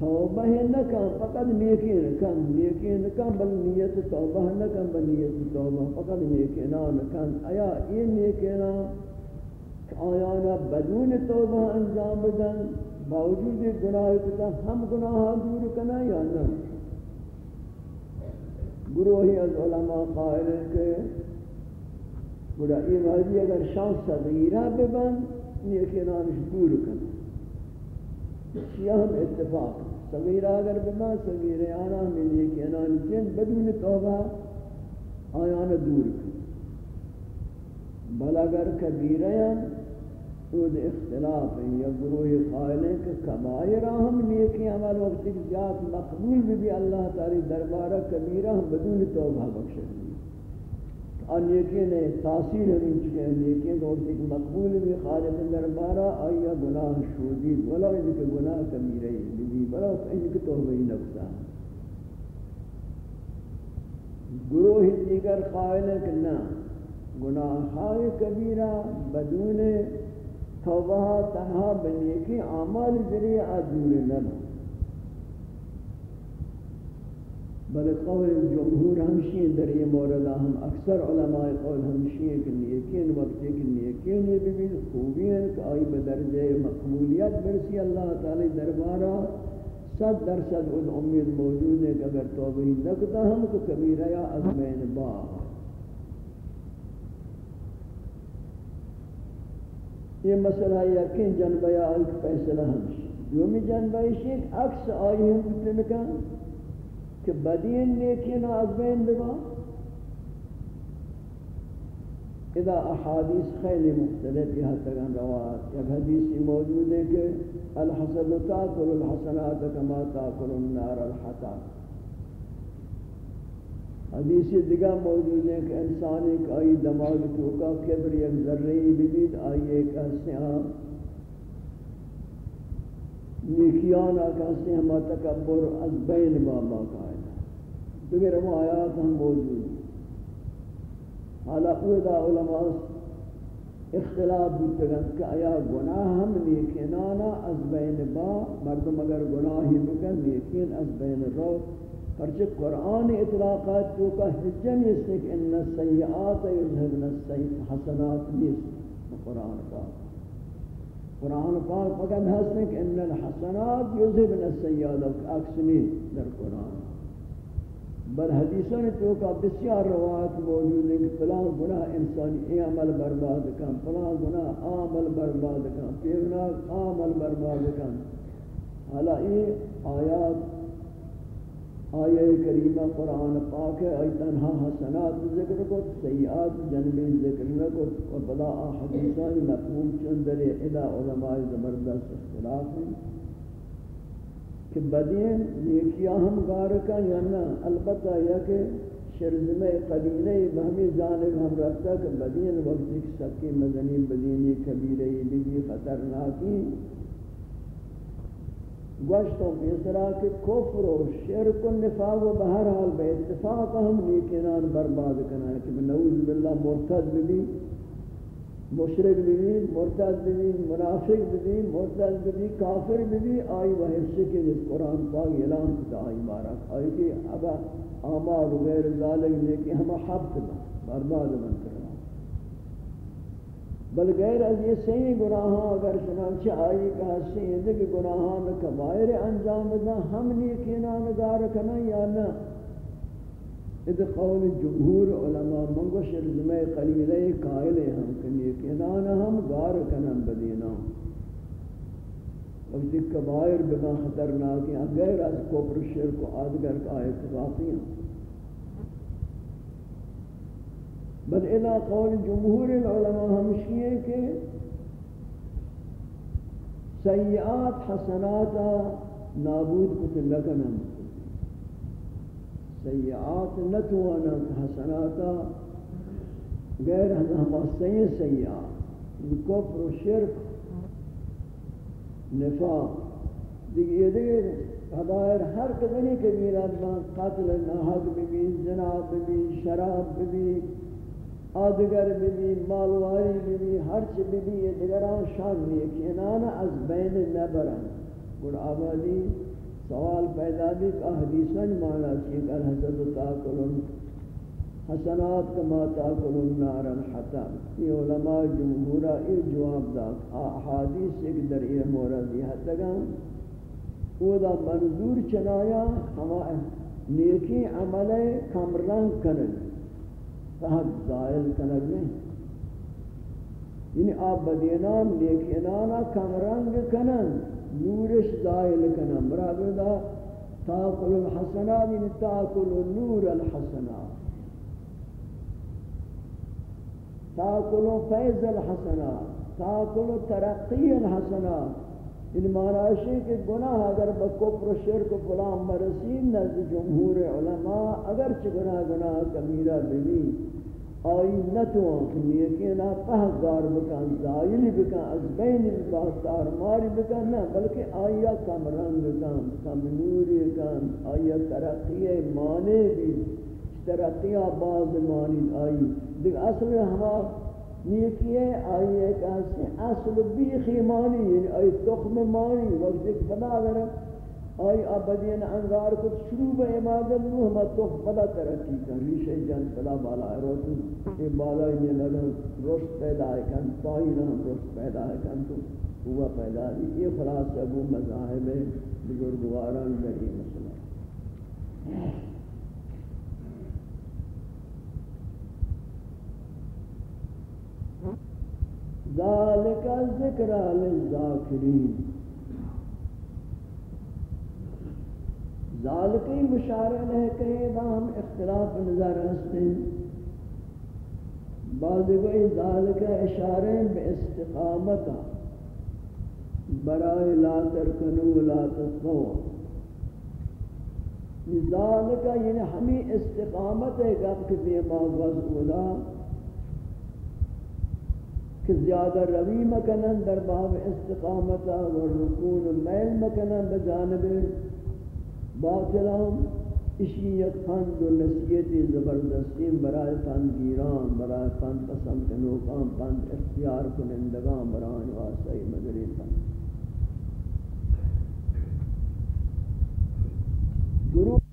توبہ نہ کن فقط نیکی کن نیکی کن بل نیت توبہ نہ کن بل نیت توبہ، فقط نیکی نہ کن آیا یہ نیکی آیا نہ بدون توبہ انجام بدن؟ باوجود گناہ کتا ہم گناہ دور کنا یا نہ؟ گروہی از علماء قائل ہے کہ گوڑا یہ واجی اگر شخص صغیرہ ببن، نیکی نامش دور کنا شیعہ ہم اتفاق صغیرہ اگر بما صغیرہ آنا ملی کہ انان جن بدون توبہ آیان دور کن بل اگر کبیرہ ہیں، تو اختلاف ہے یا گروہ قائل ہیں کہ کبائر ہم نیکی عمل وقت کی جات مقبول بھی بھی اللہ تعالی دربارہ کبیرہ ہم بدون توبہ بخشے۔ اور نیکی نے تاثیر ہمیں چکے ہیں۔ نیکی کو ایک مقبول بھی خالق دربارہ آیا گناہ شودید ولا ان گناہ کبیرہ بھی بلا ان کے توبہ ہی نقصہ گروہ دیگر قائل ہے کہ نہ گناہ کبیرہ، بدون توبہ، تنہا بنی بنیکی اعمال ذریعہ ادور نہ بل قول جمهور ہمشی در یہ مورد ہم اکثر علماء قول ہمشی ہیں کہ نیکین وقت ہے کہ نیکین بھی بھی خوبی ہیں کہ آئی بدرجہ مقبولیت برسی اللہ تعالی دربارہ۔ صد درصد ان امید موجود ہے کہ اگر توبہ ہی نکتا ہم تو کبیرہ یا ازمین با۔ یہ مسئلہ یقین جنبہ یا ایک فیصلہ ہمشی دومی جنبہ ایک عکس آئی ہم کتنے کہاں کہ بدین نیکی نازمین بگا اذا احادیث خیلی مختلف یہاں تکن روایت ایک حدیثی موجود ہے کہ الحسد تاکل الحسنات کما تاکل النار الحطا۔ حدیث دیگر موجود ہے کہ انسان ایک آئی دماغ توکا کبر، یک ذرہی ببید، آئی ایک اسیاں نیکیانا کہتے ہیں ہما تکبر از بین بابا قائدہ دیگر روایات ہم موجود ہیں۔ حالا اودا علماء اختلاف بودتگن کہ آیا گناہ ہم نیکنانا از بین با مردم اگر گناہی بکن نیکین از بین رو. پرچہ قرآن اطلاقات تو کا حجہ نیست کہ ان السیئات یذہبن السیئ حسنات نیست. قرآن پاک. قرآن پاک فقط ہستے کہ ان الحسنات یذہبن السیئات اکسنی در قرآن. بل حدیثوں نے تو کا بسیار روایت موجود ہے کہ فلاں گناہ انسانی اے عمل برباد کن، فلاں گناہ عمل برباد کن پیونا عمل برباد کن۔ حالا یہ آیات، آیہ کریمہ، قرآن پاک ہے ای تنہا حسنات ذکر کو سیئات جنبی ذکر نہ کو اور بلا حدیثان مفہوم چندر الہ علماء زبردست اختلاف ہیں۔ کہ بدین نیکیاں ہم گارکا یا نہ؟ البتہ یا کہ شرزمہ قبیلہ بہمی جانب ہم رکھتا کہ بدین وقت ایک سکی مدنی بدینی کبیرہ بھی خطرناکی گوشتوں کی طرح کہ کفر و شرک و نفاق و بہر حال بے اتفاق ہم نیکنان برباد کرنا ہے کہ نعوذ باللہ مرتد بھی مشرک بھی مرتد بھی منافق بھی مرتد بھی کافر بھی آئی وہ حصے کے جس قرآن پاک اعلان کتا آئی مارک آئی کہ اب آمار غیر ذالک نے کہ ہم حبت برباد بن کرنا۔ بل غیر از یہ صحیح گناہاں، اگر چنانچہ آئی کہ ہستی ہیں کہ گناہان کبائر انجام دا ہم نیکینا نگار کنا یا نہ اد قول جمہور علماء منگو شرزمہ قلیلہ قائل ہم کہ نیکینا ہم گار کنا بدینا وقتی کبائر بما خطرناک ہیں، غیر از کفر، شرک و آدگر کا آیت ہیں۔ بل الى قول جمہور العلماء ہمشی ہے کہ سیئات حسناتا نابود کو تلکنا سیئات نتوانا حسناتا، غیر ہم سیئ سیئات، کفر و شرک، نفاق، دیگه یہ دیگه قبائر ہر قدنی کبیرات قتل ناحق بھی زنا بھی شراب بھی آدگر بھی مالواری بھی ہر چی بھی یہ دگران شان نہیں کہ انانا از بین نبرن. گر آبادی سوال پیدا بھی کہ حدیثاً مانا چیئے کہ الحسد تاکلن حسنات کما تاکلن نارن حتم۔ یہ علماء جمہورہ یہ جواب دا احادیث ایک در یہ مورد یہ حتگا او دا منظور چنایا ہما نیکی عمل کمران کنن فہد زائل کنگ نہیں یعنی آپ بدینان لیکنانا کمرنگ کنن نورش زائل کنن برابر دا، تاکل الحسنات یعنی تاکل نور الحسنات. تاکل فیض الحسنات، تاکل ترقی الحسنات. ان معنی کہ گناہ اگر بکفر و شرک و فلان مرسین نزد جمہور علماء اگر چھ گناہ گناہ کبیرہ بھی آئی نتوان کہ نیکینا پہگار بکن زائلی بکن، از بین باستار ماری بکن نہ بلکہ آیا کم رنگ کن کم نوری کن آیا ترقی مانے بھی ترقیہ باز مانی، آئی. دیکھ اصل ہمارا نیکی ہے آئی ایک اصل بیخی مانی یعنی آئی تخم مانی وقت ایک بنا اگر آئی آبادین انگار کو شروع با عبادت نو ہما تخم بلا ترقی کن ریشہ جن بلا بالا ہے روتو یہ بالا ہی لگن رشت پیدا ہے، کن پائی نہ ہم رشت پیدا ہے، کن تو ہوا پیدا ہے۔ یہ خلاص ابو مذاہب بزرگواران در یہ مسئلہ ذالک ذکر للذاکرین۔ ذالکی مشارع ہے کہ ہم اختلاف نظر ہستے ہیں۔ بعض کوئی ذالک اشارے بے استقامت برائے لا ترکنو لا تسقو لذالک یعنی ہمیں استقامت ہے گب کہ دیما غزولا کہ زیادہ روی مکنن در باب استقامتا و رکون میل مکنن بجانب باطلام اشی یک پند و نصیت زبردستیم برای پندگیران برای پند پسند کنوکان پند اختیار کنندگان برای واسطه مدری پند گروہ